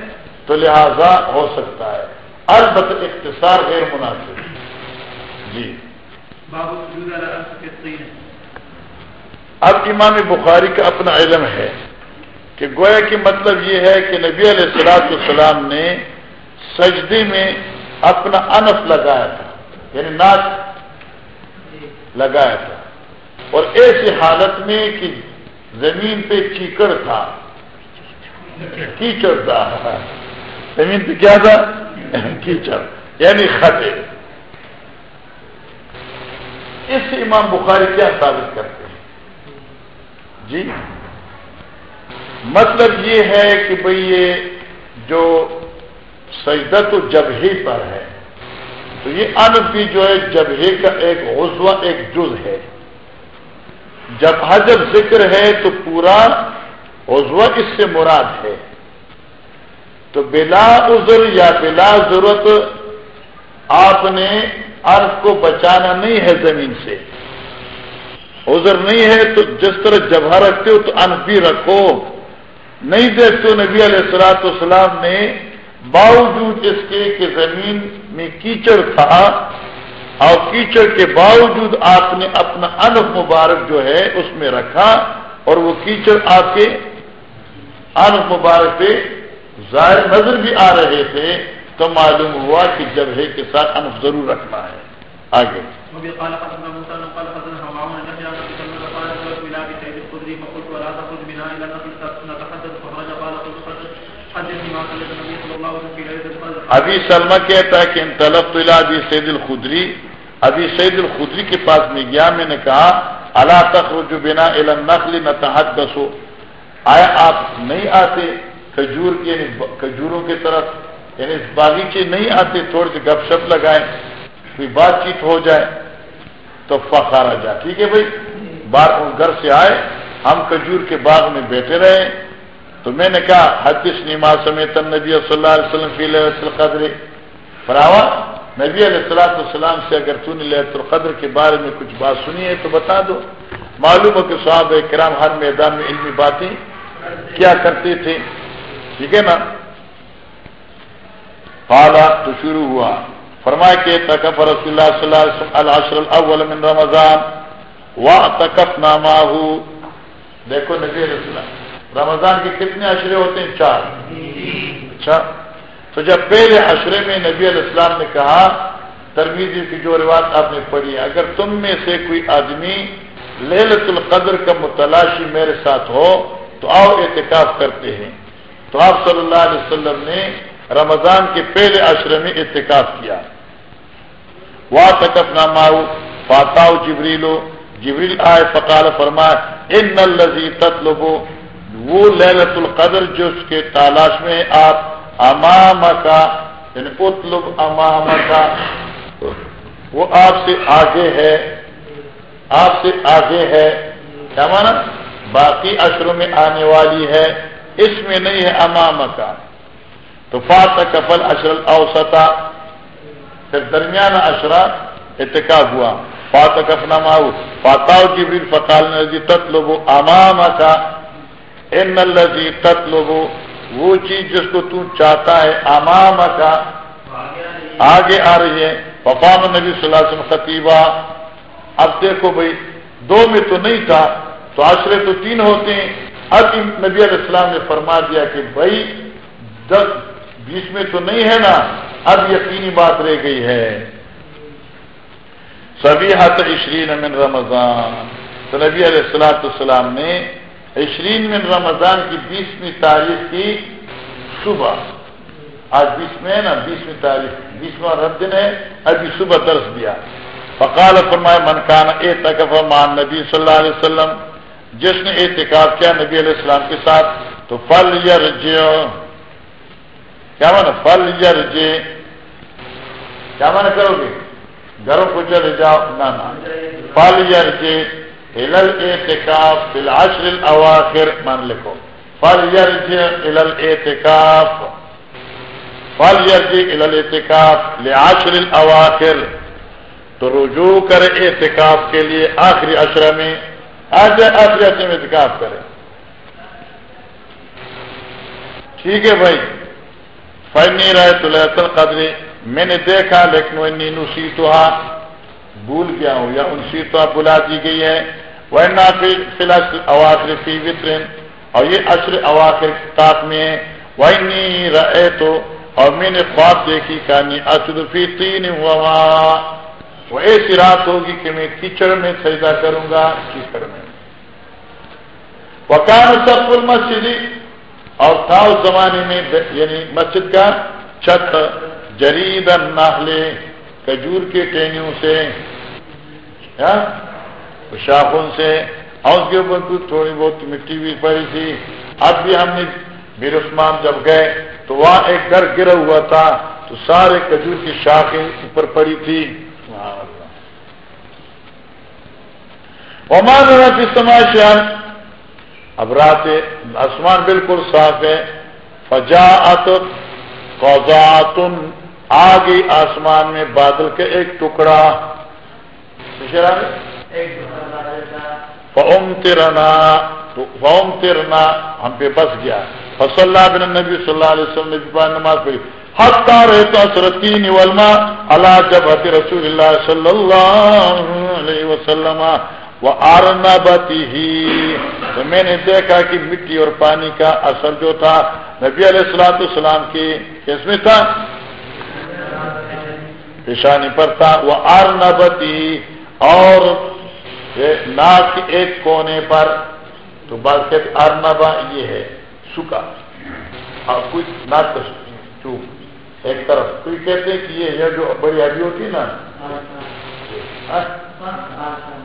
تو لہذا ہو سکتا ہے۔ البت اختصار غیر مناسب۔ جی۔ اب امام بخاری کا اپنا علم ہے کہ گویا کی مطلب یہ ہے کہ نبی علیہ السلاط السلام نے سجدے میں اپنا انف لگایا تھا۔ یعنی ناک لگایا تھا۔ اور ایسی حالت میں کہ زمین پہ چیکڑ تھا۔ کیچڑ تھا۔ زمین پہ کیا تھا؟ کیچڑ۔ یعنی خطے۔ اس سے امام بخاری کیا ثابت کرتے ہیں؟ جی؟ مطلب یہ ہے کہ بھئی یہ جو سجدہ تو جبہے پر ہے تو یہ ان بھی جو ہے جبہے کا ایک عضو، ایک جز ہے۔ جب حجب ذکر ہے تو پورا عضو اس سے مراد ہے۔ تو بلا عذر یا بلا ضرورت آپ نے عرف کو بچانا نہیں ہے زمین سے۔ عذر نہیں ہے تو جس طرح جبہ رکھتے ہو تو ان بھی رکھو۔ نہیں دیکھتے ہو نبی علیہ السلاۃ والسلام نے باوجود اس کے کہ زمین میں کیچڑ تھا اور کیچڑ کے باوجود آپ نے اپنا انف مبارک جو ہے اس میں رکھا اور وہ کیچڑ آپ کے انف مبارک پہ ظاہر نظر بھی آ رہے تھے تو معلوم ہوا کہ جب ہے کے ساتھ انف ضرور رکھنا ہے۔ آگے۔ ابھی سلما کہتا ہے کہ ان طلب تو ابھی سید الخدری ابھی سید الخدری کے پاس میں گیا میں نے کہا اللہ تخ جو بنا علم نقل نہ تحت دسو آیا آپ نہیں آتے کھجور کے یعنی کھجوروں کی طرف؟ یعنی باغیچے نہیں آتے تھوڑے سے گپ شپ لگائے کوئی بات چیت ہو جائے، تو فخارا جائے۔ ٹھیک ہے بھائی؟ بار گھر سے آئے، ہم کھجور کے باغ میں بیٹھے رہے۔ تو میں نے کہا، حدیث نیما سمیت نبی صلی اللہ علیہ وسلم فی القدر. فراوا، نبی علیہ السلاۃ السلام سے اگر تو نے لہت القدر کے بارے میں کچھ بات سنی ہے تو بتا دو. معلوم ہو کہ صحاب کرام ہر میدان میں علمی باتیں کیا کرتے تھے. ٹھیک ہے نا؟ پالا تو شروع ہوا. فرمایا کہ تکف رسول اللہ صلی اللہ علیہ وسلم العشر الاول من رمضان وا تکف نامہ دیکھو نبی علیہ السلام رمضان کے کتنے اشرے ہوتے ہیں؟ چار۔ اچھا۔ تو جب پہلے اشرے میں نبی علیہ السلام نے کہا ترمیزی کی جو روایت آپ نے پڑھی ہے، اگر تم میں سے کوئی آدمی للت القدر کا متلاشی میرے ساتھ ہو، تو آؤ احتکاف کرتے ہیں۔ تو آپ صلی اللہ علیہ وسلم نے رمضان کے پہلے اشرے میں احتکاف کیا۔ وا تکف نامہ فاتاؤ جبریلو جبریل آئے، فقال فرمائے ان الزی تطلبو وہ للت القدر جو اس کے تلاش میں آپ امام کا یعنی اطلب امام کا وہ آپ سے آگے ہے، آپ سے آگے ہے۔ کیا مانا؟ باقی اشروں میں آنے والی ہے، اس میں نہیں ہے امام کا تو فات کفل اشر اوسطاً پھر درمیانہ اشرا اتکاب ہوا۔ فات کف نما فاتاؤ کی بھی فقال نے تطلب امام کا ان الزی قتل وہ چیز جس کو تو چاہتا ہے امام کا آگے آ رہی ہے۔ پپام نبی صلی اللہ علیہ وسلم خطیبہ۔ اب دیکھو بھائی، دو میں تو نہیں تھا، تو آشرے تو تین ہوتے ہیں۔ اب نبی علیہ السلام نے فرما دیا کہ بھائی، دس، بیس میں تو نہیں ہے نا، اب یقینی بات رہ گئی ہے۔ سبھی حت عشرین من رمضان۔ تو نبی علیہ السلاۃ السلام نے عشرین من رمضان کی بیسویں تاریخ کی صبح. آج بیس میں ہے نا؟ بیسویں تاریخ. بیسواں رب دن ہے، ابھی صبح درس دیا. فقال فرمائے منکان اے تکف مان نبی صلی اللہ علیہ وسلم جس نے احتکاب کیا نبی علیہ السلام کے ساتھ، تو فل یا کیا مانا؟ فل یا کیا مانا کرو گے؟ گھروں کو چلے جاؤ. نہ فل یا الاعتکاف فی العشر الاواخر مان لکھو فلیرجع الى الاعتکاف فلیرجع الى الاعتکاف لعشر الاواخر تو رجوع کرے اعتکاف کے لیے آخری عشرہ میں، آج آخری عشرے میں اعتکاف کرے۔ ٹھیک ہے بھائی؟ فنی رائے تو قدری میں نے دیکھا لیکن وہ نینو تو بھول گیا ہوں یا ان سیتوں بلا دی گئی ہے۔ ورنہ وہ اواخر فی وطرن اور یہ عشر اواخر کتاب میں ہے۔ وہ نہیں رہے تو اور میں نے خواب دیکھی کہانی اشد فی تین ہوا وہ ایسی رات ہوگی کہ میں کیچڑ میں سجدہ کروں گا، کیچڑ میں۔ وکان سب مسجد اور تھا اس زمانے میں یعنی مسجد کا چھت جرید ناخلے کجور کے ٹینیوں سے۔ ہاں؟ شاخن سے، اور اس کے اوپر کچھ تھوڑی بہت مٹی بھی پڑی تھی۔ اب بھی ہم نے میر عثمان جب گئے، تو وہاں ایک گھر گرا ہوا تھا، تو سارے کجور کی شاخیں اوپر پڑی تھی۔ عمان کی سماشان اب رات آسمان بالکل صاف ہے۔ فجاعت قوضاتن آگے آسمان میں بادل کے ایک ٹکڑا۔ فوم تیرنا ہم پہ بس گیا۔ فصل اللہ بن نبی صلی اللہ علیہ وسلم نے نماز پڑھی۔ حتہ رہتا سرتین ولما اللہ جب رسول اللہ صلی اللہ علیہ وسلم وہ آرنا تو میں نے دیکھا کہ مٹی اور پانی کا اثر جو تھا، نبی علیہ السلاۃ السلام کی کس میں تھا؟ پیشانی پر تھا۔ وہ آرنا اور ناک ایک کونے پر، تو بات کہتے آرنبا یہ ہے، سکا۔ اور کچھ ناک چوک ایک طرف۔ کوئی کہتے ہیں کہ یہ جو بڑی ہڈی ہوتی ہے نا۔ ہاں؟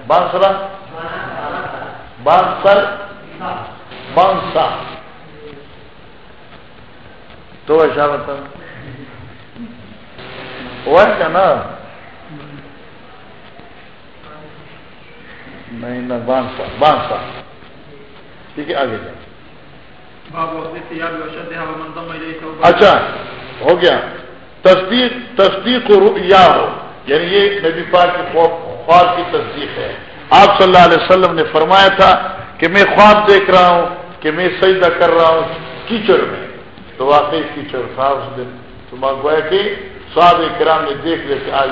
بانسرا بانسر بانسا۔ تو ایسا بتا۔ وہ ہے کیا نا؟ نہیں نہ بانسا بانسا ٹھیک ہے آگے جائیں۔ اچھا ہو گیا۔ تصدیق تصدیق یا ہو یعنی یہ نبی پاک کے خواب کی تصدیق ہے۔ آپ صلی اللہ علیہ وسلم نے فرمایا تھا کہ میں خواب دیکھ رہا ہوں کہ میں سجدہ کر رہا ہوں کیچڑ میں۔ تو واقعی کیچڑ تھا اس دن۔ تو گویا کہ سواد کرام نے دیکھ لے کہ آج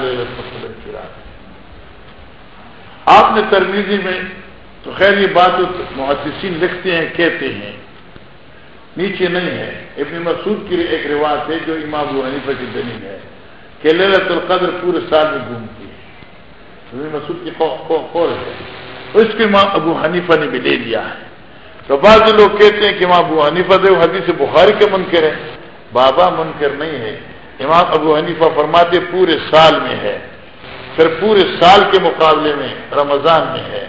رات۔ آپ نے ترمیزی میں تو خیر یہ بات محدثین لکھتے ہیں، کہتے ہیں۔ نیچے نہیں ہے۔ ابن مسعود کی ایک رواج ہے جو امام حنیفہ کی دلیل ہے کہ للت القدر پورے سال میں گھومتی ہے۔ ابن مسعود کی قول ہے۔ اس کے امام ابو حنیفہ نے بھی لے لیا ہے۔ تو بعض لوگ کہتے ہیں کہ امام ابو حنیفہ دے حدیث بخاری کے منکر ہے۔ بابا منکر نہیں ہے۔ امام ابو حنیفہ فرماتے پورے سال میں ہے۔ پھر پورے سال کے مقابلے میں رمضان میں ہے،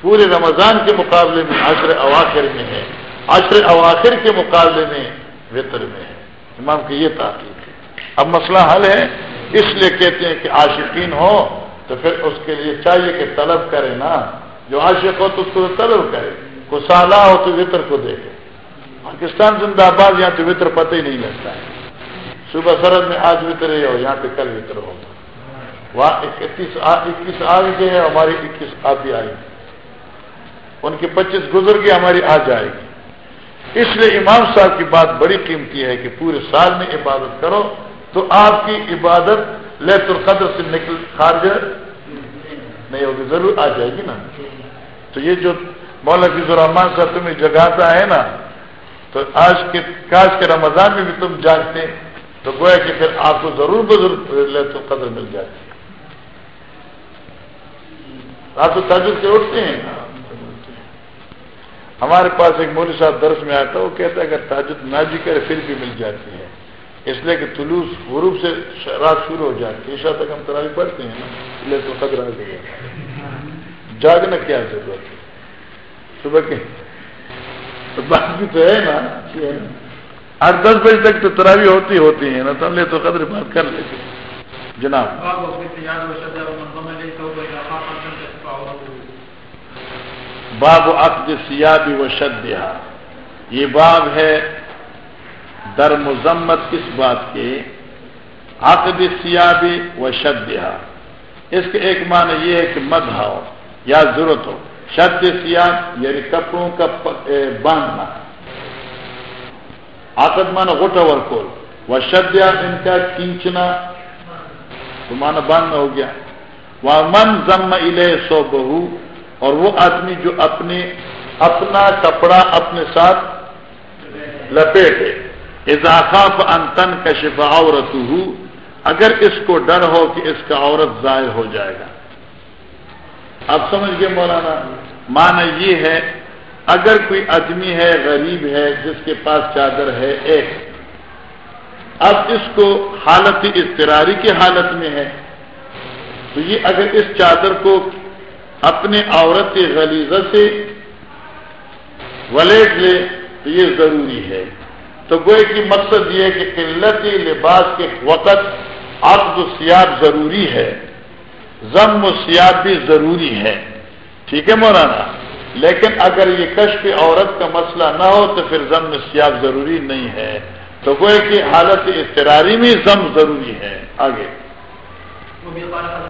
پورے رمضان کے مقابلے میں عشر اواخر میں ہے عشر اواخر کے مقابلے میں وطر میں ہے۔ امام کی یہ تاکید ہے۔ اب مسئلہ حل ہے، اس لیے کہتے ہیں کہ عاشقین ہو تو پھر اس کے لیے چاہیے کہ طلب کرے نا۔ جو عاشق ہو تو اس کو طلب کرے۔ کو سالہ ہو تو وطر کو دیکھے۔ پاکستان زندہ آباد، یہاں تو وطر پتہ ہی نہیں لگتا۔ ہے صبح سرد میں آج وطر ہی ہو یہاں پہ کل وطر ہوگا۔ وہاں اکیس آ گئے ہیں، ہماری اکیس آپ بھی آئے ان کی پچیس گزر گئی، ہماری آ جائے گی۔ اس لیے امام صاحب کی بات بڑی قیمتی ہے کہ پورے سال میں عبادت کرو تو آپ کی عبادت لیت القدر سے نکل، خارج نہیں ہوگی، ضرور آ جائے گی نا۔ تو یہ جو مولا فیض الرحمان صاحب تمہیں جگاتا ہے نا، تو آج کے، کاش کے رمضان میں بھی تم جانتے تو گویا کہ پھر آپ کو ضرور بزرگ لیت القدر مل جاتی۔ آپ تو تاجر سے اٹھتے ہیں۔ ہمارے پاس ایک مودی صاحب درس میں آتا وہ کہتا ہے کہ تاجد نہ بھی کرے پھر بھی مل جاتی ہے اس لیے کہ طلوع غروب سے رات شروع ہو جاتی ہے عشا تک ہم تراوی پڑھتے ہیں نا اس لیے تو قدر آ گئی جاگنا کیا ضرورت ہے؟ صبح کے بات بھی تو ہے نا آٹھ دس بجے تک تو تراوی ہوتی ہوتی ہے نا، تو ہم لے تو قدر بات کر لیتے جناب۔ باب عقد سیابی و شدہ یہ باب ہے در مذمت کس بات کے عقد سیابی و شدہ اس کے ایک معنی یہ ہے کہ مد ہو یا ضرورت ہو۔ شد سیاب یعنی کپڑوں کا باندھنا۔ آقد مانا گوٹا ورکول و شدیا ان کا کھینچنا تو مانا باندھنا ہو گیا۔ وہ من ضم الے سو بہو اور وہ آدمی جو اپنے اپنا کپڑا اپنے ساتھ لپیٹے اضافہ انتن کا شفا عورت اگر اس کو ڈر ہو کہ اس کا عورت ظاہر ہو جائے گا۔ آپ سمجھ گئے مولانا مانا یہ ہے، اگر کوئی آدمی ہے، غریب ہے، جس کے پاس چادر ہے، ایک، اب اس کو حالت اضطراری کی حالت میں ہے، تو یہ اگر اس چادر کو اپنے عورت کے غلیظہ سے ولیٹ لے تو یہ ضروری ہے۔ تو گوئے کی مقصد یہ ہے کہ قلت لباس کے وقت عقد و سیاب ضروری ہے۔ ضم و سیاب بھی ضروری ہے۔ ٹھیک ہے مولانا؟ لیکن اگر یہ کشف عورت کا مسئلہ نہ ہو تو پھر ضم سیاب ضروری نہیں ہے۔ تو گوئے کی حالت اضطراری میں ضم ضروری ہے۔ آگے۔